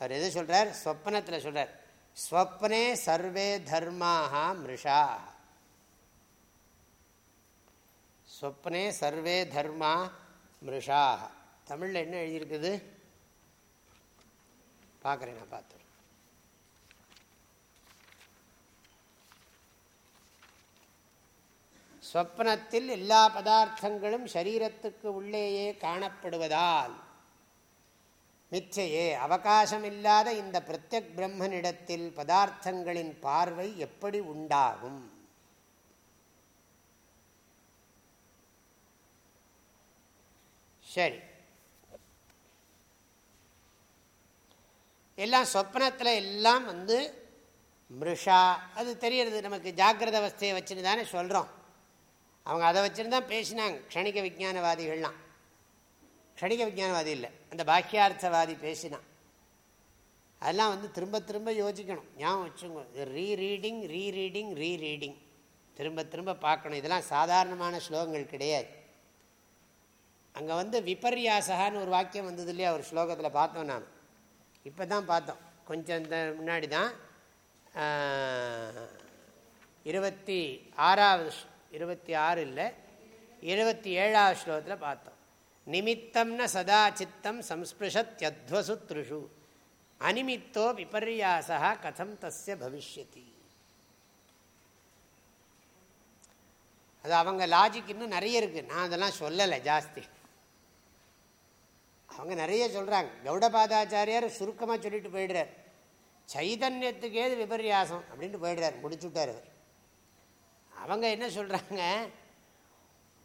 S1: அவர் எது சொல்கிறார் ஸ்வப்னத்தில் சொல்கிறார் ஸ்வப்னே சர்வே தர்மாக மிருஷா ஸ்வப்னே சர்வே தர்மா மிருஷா தமிழில் என்ன எழுதியிருக்குது? பார்க்குறேன் நான் பார்த்து ஸ்வப்னத்தில் எல்லா பதார்த்தங்களும் சரீரத்துக்கு உள்ளேயே காணப்படுவதால் மிச்சையே அவகாசமில்லாத இந்த பிரத்யக் பிரம்மனிடத்தில் பதார்த்தங்களின் பார்வை எப்படி உண்டாகும்? சரி. எல்லாம் சொப்னத்தில் எல்லாம் வந்து மிருஷா அது தெரியறது நமக்கு ஜாக்கிரத அவஸ்தையை வச்சுன்னு தானே சொல்கிறோம் அவங்க அதை வச்சுன்னு தான் பேசினாங்க க்ஷணிக விஜானவாதிகள்லாம் க்ஷணிக விஜானவாதி இல்லை அந்த பாக்கியார்த்தவாதி பேசினான் அதெல்லாம் வந்து திரும்ப திரும்ப யோசிக்கணும். ஞாபகம் வச்சுங்க இது re reading re reading re reading திரும்ப திரும்ப பார்க்கணும். இதெல்லாம் சாதாரணமான ஸ்லோகங்கள் கிடையாது. அங்கே வந்து விபர்யாசகான்னு ஒரு வாக்கியம் வந்தது இல்லையா? ஒரு ஸ்லோகத்தில் பார்த்தோம் நான் இப்போ தான் பார்த்தோம். கொஞ்சம் இந்த முன்னாடி தான் இருபத்தி ஆறாவது இருபத்தி ஆறு இல்லை இருபத்தி ஏழாவது ஸ்லோகத்தில் பார்த்தோம். நிமித்தம்ன சதா சித்தம் சம்ஸ்பிருஷத்யத்வசு த்ரிஷு அனிமித்தோ விபர்யாசா கதம் தஸ்ய பவிஷ்யதி. அது அவங்க லாஜிக் இன்னும் நிறைய இருக்குது நான் அதெல்லாம் சொல்லலை ஜாஸ்தி. அவங்க நிறைய சொல்கிறாங்க கௌடபாதாச்சாரியார் சுருக்கமாக சொல்லிட்டு போயிடுறார். சைதன்யத்துக்கு ஏது விபர்யாசம் அப்படின்ட்டு போயிடுறார். முடிச்சுட்டார் அவர். அவங்க என்ன சொல்கிறாங்க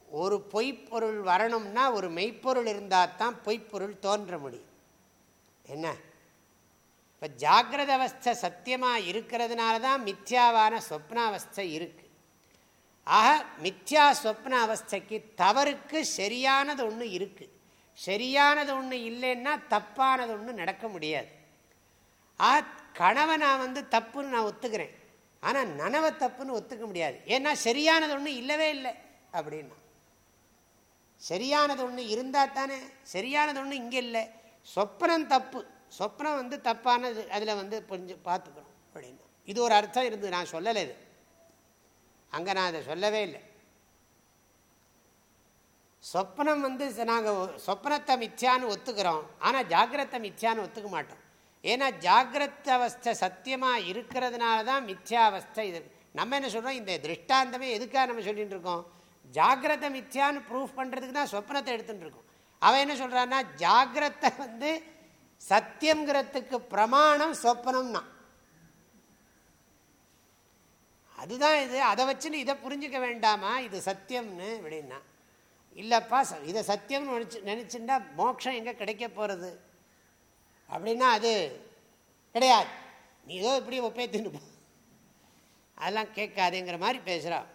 S1: ஒரு பொய்ப்பொருள் வரணும்னா ஒரு மெய்ப்பொருள் இருந்தால் தான் பொய்ப்பொருள் தோன்ற முடியும். என்ன? இப்போ ஜாகிரத அவஸ்தை சத்தியமாக இருக்கிறதுனால தான் மித்யாவான சொப்னாவஸ்தை இருக்குது ஆக மித்யா சொப்ன அவஸ்தைக்கு தவறுக்கு சரியானது ஒன்று இருக்குது சரியானது ஒன்று இல்லைன்னா தப்பானது ஒன்று நடக்க முடியாது. ஆ கனவை நான் வந்து தப்புன்னு நான் ஒத்துக்கிறேன். ஆனால் நனவை தப்புன்னு ஒத்துக்க முடியாது. ஏன்னா சரியானது ஒன்று இல்லவே இல்லை அப்படின்னா. சரியானது ஒன்று இருந்தால் தானே சரியானது ஒன்று இங்கே இல்லை. சொப்னம் தப்பு. சொப்னம் வந்து தப்பானது அதில் வந்து கொஞ்சம் பார்த்துக்கணும் அப்படின்னா. இது ஒரு அர்த்தம் இருந்தது நான் சொல்லலை இது. அங்கே நான் அதை சொல்லவே இல்லை. சொப்னம் வந்து நாங்கள் சொப்னத்தை மித்யான்னு ஒத்துக்கிறோம். ஆனால் ஜாகிரத்தை மித்யான்னு ஒத்துக்க மாட்டோம். ஏன்னா ஜாகிரத அவஸ்தை சத்தியமாக இருக்கிறதுனால தான் மித்யாவஸ்தை இது. நம்ம என்ன சொல்கிறோம் இந்த திருஷ்டாந்தமே எதுக்காக நம்ம சொல்லிகிட்டு இருக்கோம்? ஜாகிரத மித்யான்னு ப்ரூஃப் பண்ணுறதுக்கு தான் சொப்னத்தை எடுத்துகிட்டு இருக்கோம். அவன் என்ன சொல்கிறான்னா ஜாகிரத்தை வந்து சத்தியங்கிறதுக்கு பிரமாணம் சொப்பனம்னா. அதுதான் இது. அதை வச்சுன்னு இதை புரிஞ்சுக்க வேண்டாமா? இது சத்தியம்னு அப்படின்னா. இல்லைப்பா இதை சத்தியம்னு நினச்சி நினச்சிருந்தா மோட்சம் எங்கே கிடைக்க போகிறது அப்படின்னா அது கிடையாது. நீ ஏதோ இப்படி ஒப்பே போ. அதெல்லாம் கேட்காதுங்கிற மாதிரி பேசுகிறான்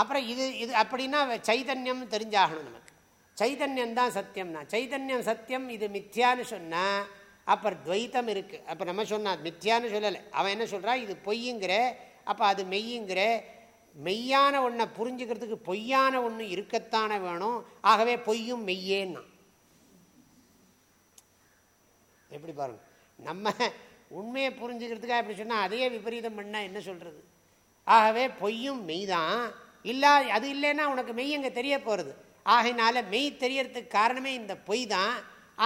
S1: அப்புறம் இது இது அப்படின்னா சைதன்யம் தெரிஞ்சாகணும் நமக்கு. சைதன்யம் தான் சத்தியம்னா சைதன்யம் சத்தியம் இது மித்யான்னு சொன்னால் அப்புறம் துவைத்தம் இருக்குது அப்போ நம்ம சொன்னால் மித்யான்னு சொல்லலை. அவன் என்ன சொல்கிறான் இது பொய்யுங்கிற அப்போ அது மெய்யுங்கிற மெய்யான ஒன்றை புரிஞ்சுக்கிறதுக்கு பொய்யான ஒன்று இருக்கத்தானே வேணும். ஆகவே பொய்யும் மெய்யேன்னா. எப்படி பாருங்க? நம்ம உண்மையை புரிஞ்சுக்கிறதுக்காக எப்படி சொன்னால் அதையே விபரீதம் பண்ணால் என்ன சொல்கிறது ஆகவே பொய்யும் மெய் தான் இல்லா அது இல்லைன்னா உனக்கு மெய் அங்கே தெரிய போகிறது ஆகையினால மெய் தெரியறதுக்கு காரணமே இந்த பொய் தான்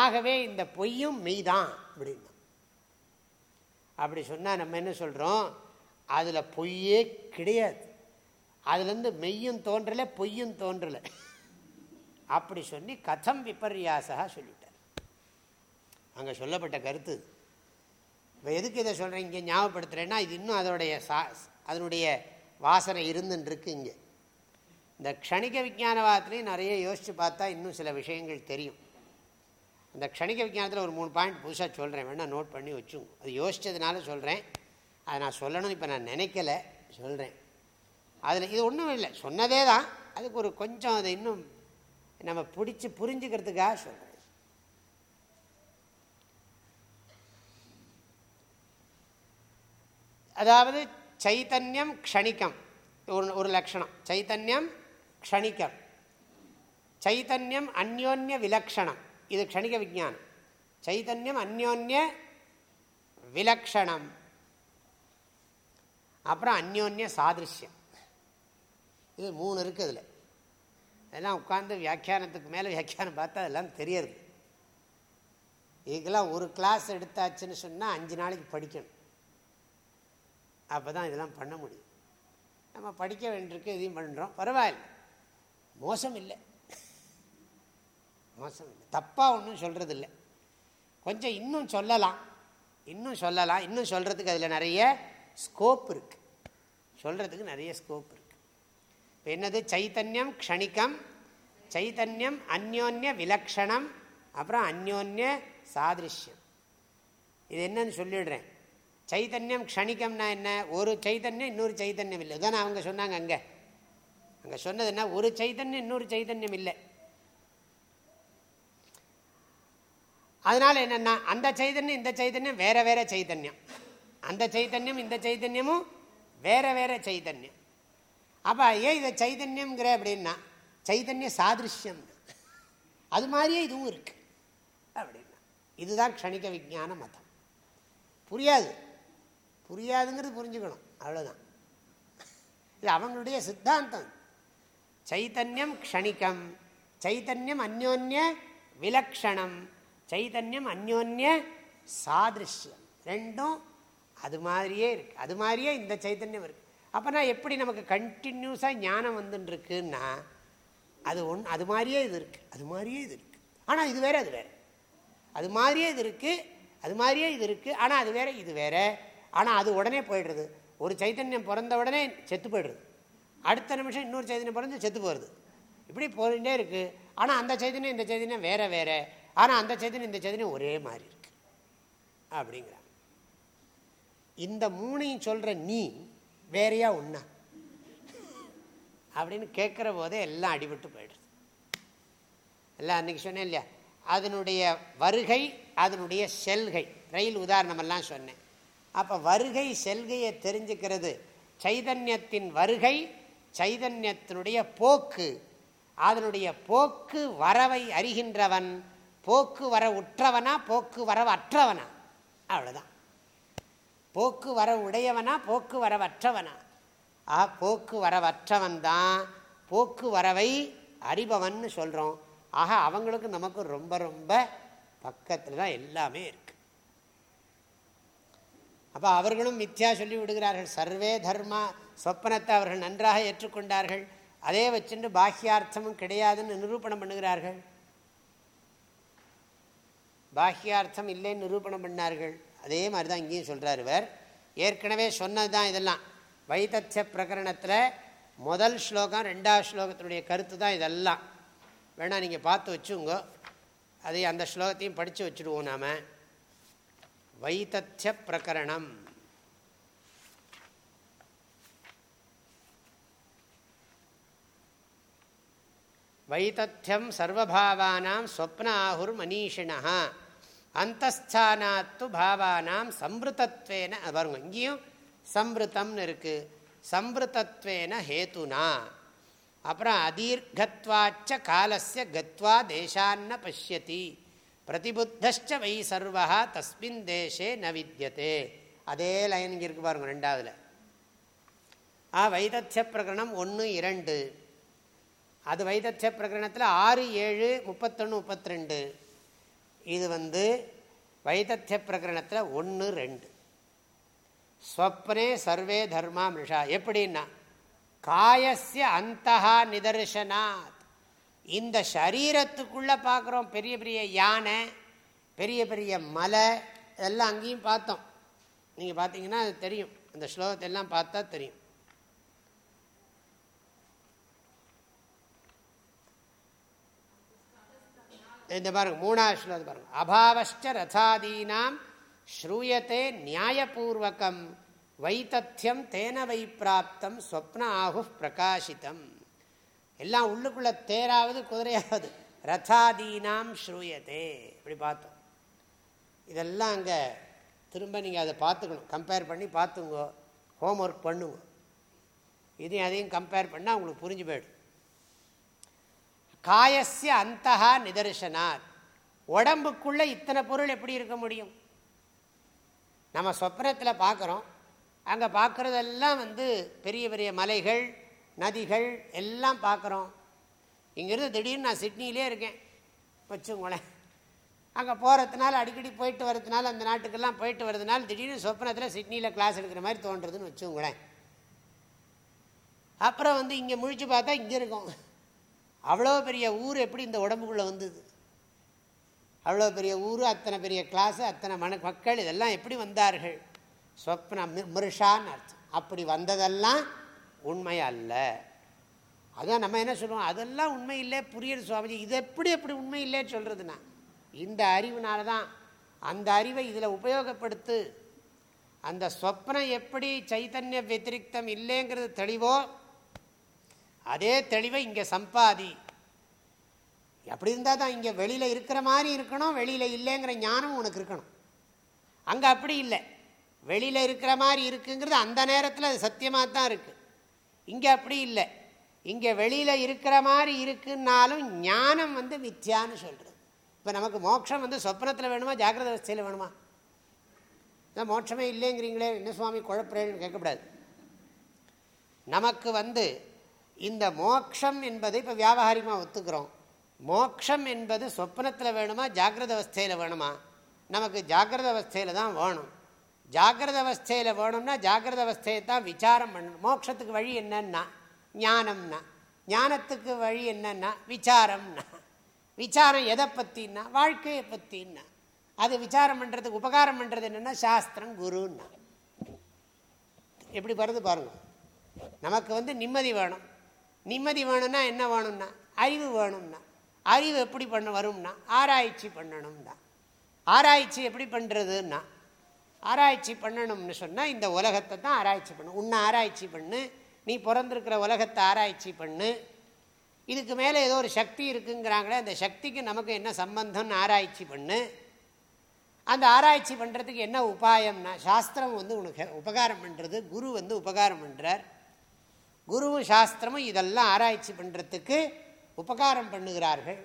S1: ஆகவே இந்த பொய்யும் மெய் தான் அப்படின்னா. அப்படி சொன்னால் நம்ம என்ன சொல்கிறோம் அதில் பொய்யே கிடையாது. அதுலேருந்து மெய்யும் தோன்றலை பொய்யும் தோன்றலை. அப்படி சொல்லி கதம் விபர்யாசா சொல்லிட்டார். அங்கே சொல்லப்பட்ட கருத்து. இப்போ எதுக்கு இதை சொல்கிறேன் இங்கே ஞாபகப்படுத்துகிறேன்னா இது இன்னும் அதோடைய சா அதனுடைய வாசனை இருந்துருக்கு இங்கே. இந்த க்ஷணிக விஜானவாதத்துலேயும் நிறைய யோசித்து பார்த்தா இன்னும் சில விஷயங்கள் தெரியும். அந்த க்ஷணிக விஜானத்தில் ஒரு மூணு பாயிண்ட் புதுசாக சொல்கிறேன் வேணால் நோட் பண்ணி வச்சுங்க அது யோசித்ததுனால சொல்கிறேன் அதை நான் சொல்லணும்னு இப்போ நான் நினைக்கல சொல்கிறேன் அதில் இது ஒன்றும் இல்லை. சொன்னதே தான் அதுக்கு ஒரு கொஞ்சம் அதை இன்னும் நம்ம பிடிச்சி புரிஞ்சுக்கிறதுக்காக சொல்கிறேன் அதாவது சைத்தன்யம் க்ஷணிக்கம். ஒரு ஒரு லக்ஷணம் சைத்தன்யம் க்ஷணிக்கம். சைத்தன்யம் அந்யோன்ய விலக்ஷணம். இது க்ஷணிக விஜானம் சைதன்யம் அந்யோன்ய விலக்ஷணம். அப்புறம் அந்யோன்ய சாதிருஷ்யம். இது மூணு இருக்குது அதில். அதெல்லாம் உட்காந்து வியாக்கியானத்துக்கு மேலே வியாக்கியானம் பார்த்தா அதெல்லாம் தெரியாது. இதுக்கெல்லாம் ஒரு கிளாஸ் எடுத்தாச்சுன்னு சொன்னால் அஞ்சு நாளைக்கு படிக்கணும். அப்போ தான் இதெல்லாம் பண்ண முடியும். நம்ம படிக்க வேண்டியிருக்கு இதையும் பண்ணுறோம் பரவாயில்ல. மோசம் இல்லை மோசம் இல்லை தப்பாக ஒன்றும் சொல்கிறது இல்லை கொஞ்சம் இன்னும் சொல்லலாம். இன்னும் சொல்லலாம். இன்னும் சொல்கிறதுக்கு அதில் நிறைய ஸ்கோப் இருக்குது சொல்கிறதுக்கு நிறைய ஸ்கோப் இருக்குது என்னது? சைத்தன்யம் க்ஷணிக்கம் சைத்தன்யம் அந்யோன்ய விலக்ஷணம் அப்புறம் அந்யோன்ய சாதிருஷ்யம். இது என்னன்னு சொல்லிடுறேன். சைத்தன்யம் க்ஷணிக்கம்னா என்ன? ஒரு சைத்தன்யம் இன்னொரு சைத்தன்யம் இல்லை. தானே அவங்க சொன்னாங்க அங்கே. அங்கே சொன்னது என்ன? ஒரு சைத்தன்யம் இன்னொரு சைத்தன்யம் இல்லை. அதனால் என்னென்னா அந்த சைதன்யம் இந்த சைதன்யம் வேற வேற சைதன்யம் அந்த சைதன்யம் இந்த சைதன்யமும் வேற வேற சைதன்யம் அப்போ ஏன் இதை சைதன்யம்ங்கிற அப்படின்னா சைதன்ய சாதிருஷ்யம். அது மாதிரியே இதுவும் இருக்கு. அப்படின்னா இதுதான் க்ஷணிக விஜான மதம். புரியாது. புரியாதுங்கிறது புரிஞ்சுக்கணும். அவ்வளோதான் இது அவங்களுடைய சித்தாந்தம். சைத்தன்யம் க்ஷணிக்கம் சைத்தன்யம் அந்யோன்ய விலக்ஷணம் சைதன்யம் அந்யோன்ய சாதிருஷ்யம். ரெண்டும் அது மாதிரியே இருக்கு. அது மாதிரியே இந்த சைத்தன்யம் இருக்கு. அப்போனா எப்படி நமக்கு கண்டினியூஸாக ஞானம் வந்துட்டுருக்குன்னா அது ஒன் அது மாதிரியே இது இருக்குது அது மாதிரியே இது இருக்குது ஆனால் இது வேறு அது வேறு. அது மாதிரியே இது இருக்குது அது மாதிரியே இது இருக்குது ஆனால் அது வேறு இது வேறு. ஆனால் அது உடனே போயிடுறது. ஒரு சைத்தன்யம் பிறந்த உடனே செத்து போயிடுறது. அடுத்த நிமிஷம் இன்னொரு சைதன்யம் பிறந்து செத்து போகிறது இப்படி போயிட்டே இருக்குது ஆனால் அந்த சைதன்யம் இந்த சைதன்யம் வேறு வேறு. ஆனால் அந்த சைதன்யம் இந்த சைதன்யம் ஒரே மாதிரி இருக்குது அப்படிங்கிறாங்க. இந்த மூணையும் சொல்கிற நீ வேறையா உண்ணா. அப்படின்னு கேட்குற போதே எல்லாம் அடிபட்டு போயிடுது. எல்லாம் அன்றைக்கி சொன்னேன் இல்லையா? அதனுடைய வருகை அதனுடைய செல்கை. ரயில் உதாரணமெல்லாம் சொன்னேன். அப்போ வருகை செல்கையை தெரிஞ்சுக்கிறது சைதன்யத்தின் வருகை சைதன்யத்தினுடைய போக்கு. அதனுடைய போக்கு வரவை அறிகின்றவன் போக்கு வர உற்றவனா போக்கு வரவு அற்றவனா. அவ்வளோதான் போக்கு வர உடையவனா போக்கு வரவற்றவனா ஆ போக்கு வரவற்றவன் தான். போக்கு வரவை அறிபவன் சொல்கிறோம் ஆக அவங்களுக்கு நமக்கு ரொம்ப ரொம்ப பக்கத்தில் தான் எல்லாமே இருக்கு. அப்போ அவர்களும் மித்யா சொல்லி விடுகிறார்கள் சர்வே தர்மா சொப்பனத்தை அவர்கள் நன்றாக ஏற்றுக்கொண்டார்கள். அதே வச்சுட்டு பாக்கியார்த்தமும் கிடையாதுன்னு நிரூபணம் பண்ணுகிறார்கள். பாக்கியார்த்தம் இல்லைன்னு நிரூபணம் பண்ணார்கள். அதே மாதிரி தான் இங்கேயும் சொல்கிறார் இவர். ஏற்கனவே சொன்னது தான் இதெல்லாம். வைத்தத்திய பிரகரணத்தில் முதல் ஸ்லோகம் ரெண்டாவது ஸ்லோகத்தினுடைய கருத்து தான் இதெல்லாம். வேணால் நீங்கள் பார்த்து வச்சுங்க அதை அந்த ஸ்லோகத்தையும் படித்து வச்சுடுவோம் நாம். வைத்தத்திய பிரகரணம். வைத்தத்தியம் சர்வபாவானாம் ஸ்வப்ன ஆகுர் மனிஷினா அந்தஸ்தானாத்து பாவானாம் சம்பிருத்தத்வேன வருங்க இங்கேயும் சம்பிருத்தம்னு இருக்குது சம்பிருத்தத்வேன ஹேத்துனா அப்புறம் அதீர்கத்வாச்ச காலசிய கத்வா தேசான்ன பசியதி பிரதிபுத்தச்ச வை சர்வா தஸ்மின் தேசே ந வித்தியதே அதே லைன் இங்கே இருக்கு பாருங்க ரெண்டாவதுல. ஆ வைதத்திய பிரகரணம் ஒன்று இரண்டு. அது வைதத்திய பிரகரணத்தில் ஆறு ஏழு முப்பத்தொன்று முப்பத்திரெண்டு. இது வந்து வைதத்திய பிரகரணத்தில் ஒன்று ரெண்டு. ஸ்வப்னே சர்வே தர்மா மிருஷா. எப்படின்னா காயசிய அந்தகா நிதர்சனாத் இந்த சரீரத்துக்குள்ளே பார்க்குறோம் பெரிய பெரிய யானை பெரிய பெரிய மலை இதெல்லாம் அங்கேயும் பார்த்தோம். நீங்கள் பார்த்தீங்கன்னா அது தெரியும். அந்த ஸ்லோகத்தை எல்லாம் பார்த்தா தெரியும். இந்த பாருங்க மூணாவது ஸ்லோகம் பாருங்க. அபாவஷ்ட ரதாதீனாம் ஸ்ரூயத்தே நியாயபூர்வகம் வைத்தத்தியம் தேன வை பிராப்தம் ஸ்வப்ன ஆகு பிரகாசித்தம் எல்லாம் உள்ளுக்குள்ள தேராவது குதிரையாவது. ரதாதீனாம் ஸ்ரூயதே. இப்படி பார்த்தோம். இதெல்லாம் அங்கே திரும்ப நீங்கள் அதை பார்த்துக்கணும். கம்பேர் பண்ணி பார்த்துங்கோ. ஹோம் ஒர்க் பண்ணுங்க. இதையும் அதையும் கம்பேர் பண்ணால் உங்களுக்கு புரிஞ்சு போயிடும். காயசிய அந்தகா நிதர்சனார் உடம்புக்குள்ளே இத்தனை பொருள் எப்படி இருக்க முடியும்? நம்ம சொப்னத்தில் பார்க்குறோம் அங்கே பார்க்குறதெல்லாம் வந்து பெரிய பெரிய மலைகள் நதிகள் எல்லாம் பார்க்குறோம் இங்கேருந்து திடீர்னு நான் சிட்னிலே இருக்கேன். வச்சுங்களேன் அங்கே போகிறதுனால அடிக்கடி போயிட்டு வரதுனால அந்த நாட்டுக்கெல்லாம் போயிட்டு வரதுனால திடீர்னு சொப்னத்தில் சிட்னியில் கிளாஸ் எடுக்கிற மாதிரி தோன்றதுன்னு வச்சுங்களேன் அப்புறம் வந்து இங்கே முழிச்சு பார்த்தா இங்கே இருக்கும். அவ்வளோ பெரிய ஊர் எப்படி இந்த உடம்புக்குள்ளே வந்தது? அவ்வளோ பெரிய ஊர் அத்தனை பெரிய கிளாஸு அத்தனை மன மக்கள் இதெல்லாம் எப்படி வந்தார்கள்? சொப்ன மிருஷான்னு அர்த்தம். அப்படி வந்ததெல்லாம் உண்மை அல்ல. அதான் நம்ம என்ன சொல்லுவோம் அதெல்லாம் உண்மை இல்லை புரியுது சுவாமிஜி. இது எப்படி எப்படி உண்மை இல்லைன்னு சொல்கிறதுனா இந்த அறிவுனால தான் அந்த அறிவை இதில் உபயோகப்படுத்து அந்த சொப்னம் எப்படி சைத்தன்ய வத்திரிக்தம் இல்லைங்கிறது தெளிவோ அதே தெளிவை இங்கே சம்பாதி. அப்படி இருந்தால் தான் இங்கே வெளியில் இருக்கிற மாதிரி இருக்கணும் வெளியில் இல்லைங்கிற ஞானம் உனக்கு இருக்கணும். அங்கே அப்படி இல்லை. வெளியில் இருக்கிற மாதிரி இருக்குங்கிறது அந்த நேரத்தில் அது சத்தியமாக தான் இருக்குது இங்கே அப்படி இல்லை. இங்கே வெளியில் இருக்கிற மாதிரி இருக்குன்னாலும் ஞானம் வந்து மித்யான்னு சொல்கிறது இப்போ நமக்கு மோட்சம் வந்து சொப்னத்தில் வேணுமா ஜாக்கிரத அவஸ்தையில் வேணுமா? மோட்சமே இல்லைங்கிறீங்களே என்ன சுவாமி குழப்பறேன்னு கேட்கக்கூடாது. நமக்கு வந்து இந்த மோக்ஷம் என்பதை இப்போ வியாபாரிகமாக ஒத்துக்கிறோம். மோக்ஷம் என்பது சொப்னத்தில் வேணுமா ஜாகிரத அவஸ்தையில் வேணுமா? நமக்கு ஜாகிரத அவஸ்தையில் தான் வேணும். ஜாகிரத அவஸ்தையில் வேணும்னா ஜாகிரத அவஸ்தையை தான் விசாரம் பண்ணணும் மோட்சத்துக்கு வழி என்னன்னா ஞானம்னா. ஞானத்துக்கு வழி என்னன்னா விசாரம்னா. விசாரம் எதை பற்றின்னா வாழ்க்கையை பற்றின்னா அது விசாரம் பண்ணுறதுக்கு உபகாரம் பண்ணுறது என்னென்னா சாஸ்திரம் குருன்னா. எப்படி வருது பாருங்கள் நமக்கு வந்து நிம்மதி வேணும். நிம்மதி வேணும்னா என்ன வேணும்னா? அறிவு வேணும்னா. அறிவு எப்படி பண்ண வரும்னா? ஆராய்ச்சி பண்ணணும்னா. ஆராய்ச்சி எப்படி பண்ணுறதுன்னா ஆராய்ச்சி பண்ணணும்னு சொன்னால் இந்த உலகத்தை தான் ஆராய்ச்சி பண்ணு. உன்னை ஆராய்ச்சி பண்ணு. நீ பிறந்திருக்கிற உலகத்தை ஆராய்ச்சி பண்ணு. இதுக்கு மேலே ஏதோ ஒரு சக்தி இருக்குங்கிறாங்களே அந்த சக்திக்கு நமக்கு என்ன சம்பந்தம்னு ஆராய்ச்சி பண்ணு. அந்த ஆராய்ச்சி பண்ணுறதுக்கு என்ன உபாயம்னா சாஸ்திரம் வந்து உனக்கு உபகாரம் பண்ணுறது குரு வந்து உபகாரம் பண்ணுறார் குருவும் சாஸ்திரமும் இதெல்லாம் ஆராய்ச்சி பண்ணுறதுக்கு உபகாரம் பண்ணுகிறார்கள்.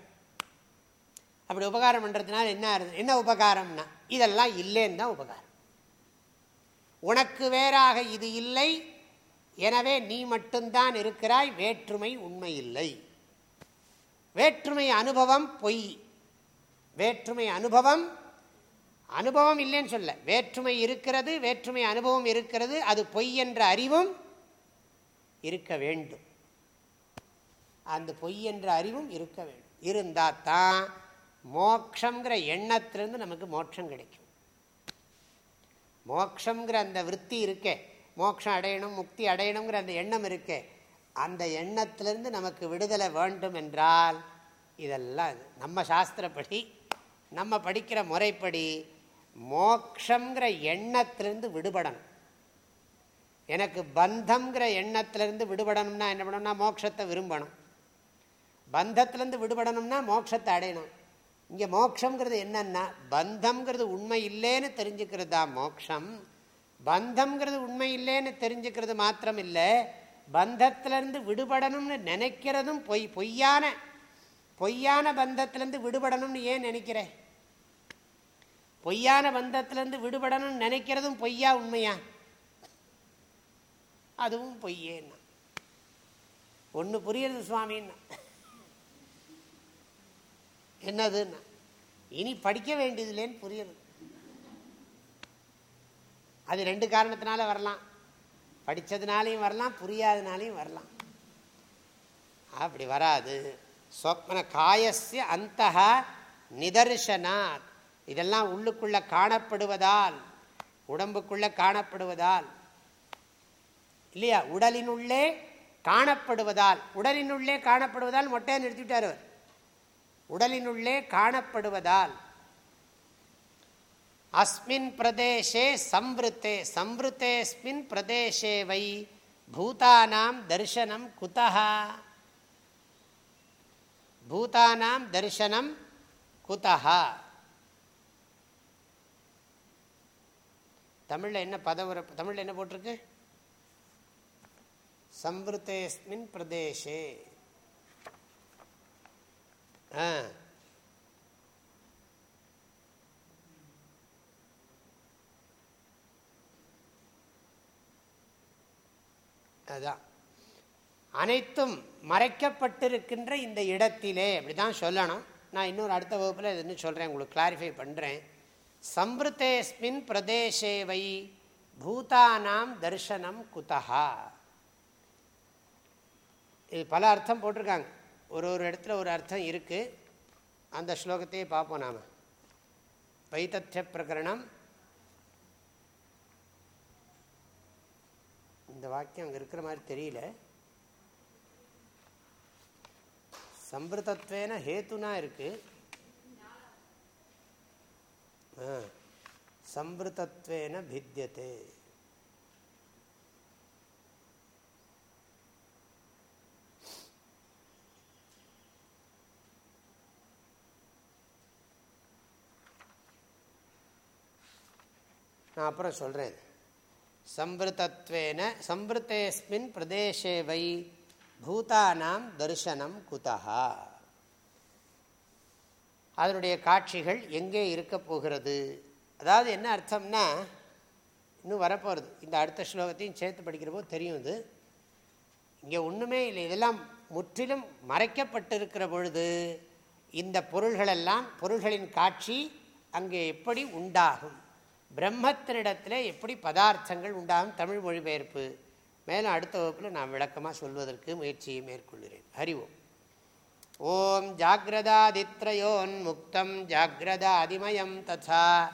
S1: அப்படி உபகாரம் பண்ணுறதுனால என்ன என்ன உபகாரம்னா இதெல்லாம் இல்லைன்னு தான் உபகாரம். உனக்கு வேறாக இது இல்லை எனவே நீ மட்டும்தான் இருக்கிறாய் வேற்றுமை உண்மை இல்லை. வேற்றுமை அனுபவம் பொய். வேற்றுமை அனுபவம் அனுபவம் இல்லைன்னு சொல்ல. வேற்றுமை இருக்கிறது வேற்றுமை அனுபவம் இருக்கிறது அது பொய் என்ற அறிவும் இருக்க வேண்டும். அந்த பொய் என்ற அறிவும் இருக்க வேண்டும். இருந்தால் தான் மோக்ஷங்கிற எண்ணத்திலிருந்து நமக்கு மோட்சம் கிடைக்கும். மோக்ஷங்கிற அந்த விற்பி இருக்கே மோட்சம் அடையணும் முக்தி அடையணுங்கிற அந்த எண்ணம் இருக்கே அந்த எண்ணத்திலிருந்து நமக்கு விடுதலை வேண்டும் என்றால் இதெல்லாம் நம்ம சாஸ்திரப்படி நம்ம படிக்கிற முறைப்படி மோக்ஷங்கிற எண்ணத்திலிருந்து விடுபடணும். எனக்கு பந்தம்ங்கிற எண்ணத்திலிருந்து விடுபடணும்னா என்ன பண்ணணும்னா மோட்சத்தை விரும்பணும். பந்தத்திலேருந்து விடுபடணும்னா மோட்சத்தை அடையணும். இங்கே மோட்சங்கிறது என்னன்னா பந்தம்ங்கிறது உண்மை இல்லைன்னு தெரிஞ்சுக்கிறது தான் மோட்சம். பந்தம்ங்கிறது உண்மை இல்லைன்னு தெரிஞ்சுக்கிறது மாத்திரம் இல்லை பந்தத்திலேருந்து விடுபடணும்னு நினைக்கிறதும் பொய் பொய்யான பொய்யான பந்தத்திலேருந்து விடுபடணும்னு ஏன் நினைக்கிறேன் பொய்யான பந்தத்திலேருந்து விடுபடணும்னு நினைக்கிறதும் பொய்யா உண்மையா? அதுவும் பொய்யேன்னா. ஒன்று புரியுறது சுவாமின்னா. என்னதுன்னா. இனி படிக்க வேண்டியதுலேன்னு புரியுது அது ரெண்டு காரணத்தினால வரலாம். படித்ததுனாலையும் வரலாம் புரியாதனாலையும் வரலாம். அப்படி வராது. சொப்ன காயசிய அந்த நிதர்சனாத் இதெல்லாம் உள்ளுக்குள்ள காணப்படுவதால் உடம்புக்குள்ள காணப்படுவதால் இல்லையா? உடலினுள்ளே காணப்படுவதால் உடலினுள்ளே காணப்படுவதால் மொட்டையை நிறுத்திவிட்டார் அவர். உடலினுள்ளே காணப்படுவதால். அஸ்மின் பிரதேசே சம்ருத்தே சம்ருத்தேஸ்மின் பிரதேசே வை பூதானாம் தரிசனம் குதா பூதானாம் தரிசனம் குதா தமிழில் என்ன பதவுற தமிழில் என்ன போட்டிருக்கு? संवृतेस्मिन् பிரதேசே. அதுதான் அனைத்தும் மறைக்கப்பட்டிருக்கின்ற இந்த இடத்திலே அப்படி தான் சொல்லணும். நான் இன்னொரு அடுத்த வகுப்பில் இது இன்னும் சொல்கிறேன் உங்களுக்கு கிளாரிஃபை பண்ணுறேன் சம்பிருத்தேஸ்மின் பிரதேசேவை பூதானாம் தர்சனம் குதா இது பல அர்த்தம் போட்டிருக்காங்க. ஒரு ஒரு இடத்துல ஒரு அர்த்தம் இருக்குது அந்த ஸ்லோகத்தையே பார்ப்போம் நாம். வைத்தத்திய பிரகரணம். இந்த வாக்கியம் அங்கே இருக்கிற மாதிரி தெரியல. சம்பிருதத்வேன ஹேத்துனா இருக்கு. சம்பிருதத்வேன பித்தியத்தை நான் அப்புறம் சொல்கிறேன் சம்பிருத்தத்வேன சம்பிருத்தேஸ்மின் பிரதேசே வை பூதானாம் தரிசனம் குதா அதனுடைய காட்சிகள் எங்கே இருக்க போகிறது? அதாவது என்ன அர்த்தம்னா இன்னும் வரப்போகிறது இந்த அடுத்த ஸ்லோகத்தையும் சேர்த்து படிக்கிற போது தெரியும் இது. இங்கே ஒன்றுமே இல்லை. இதெல்லாம் முற்றிலும் மறைக்கப்பட்டிருக்கிற பொழுது இந்த பொருள்களெல்லாம் பொருள்களின் காட்சி அங்கே எப்படி உண்டாகும்? பிரம்மத்தினிடத்தில் எப்படி பதார்த்தங்கள் உண்டாகும் தமிழ் மொழிபெயர்ப்பு மேலும் அடுத்த வகுப்பில் நான் விளக்கமாக சொல்வதற்கு முயற்சியை மேற்கொள்கிறேன் ஹரிவோம் ஓம் ஜாகிரதாதித்ரயோன்முக்தம் ஜாகிரதாதிமயம் ததா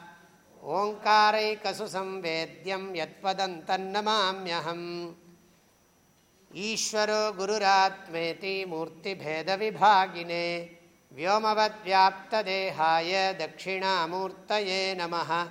S1: ஓங்காரைகசு சம்வேத்யம் யத்பதம் தன்னமாமியகம் ஈஸ்வரோ குருராத்மேதி மூர்த்திபேதவிபாகினே व्योमवद्व्याप्तदेहाय दक्षिणामूर्तये नमः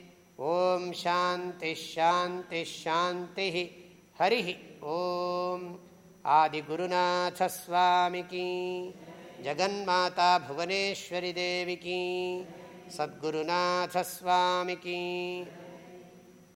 S1: ॐ शान्तिश्शान्तिश्शान्तिः हरिः ॐ आदिगुरुनाथस्वामिकी जगन्माता भुवनेश्वरिदेविकी सद्गुरुनाथस्वामिकी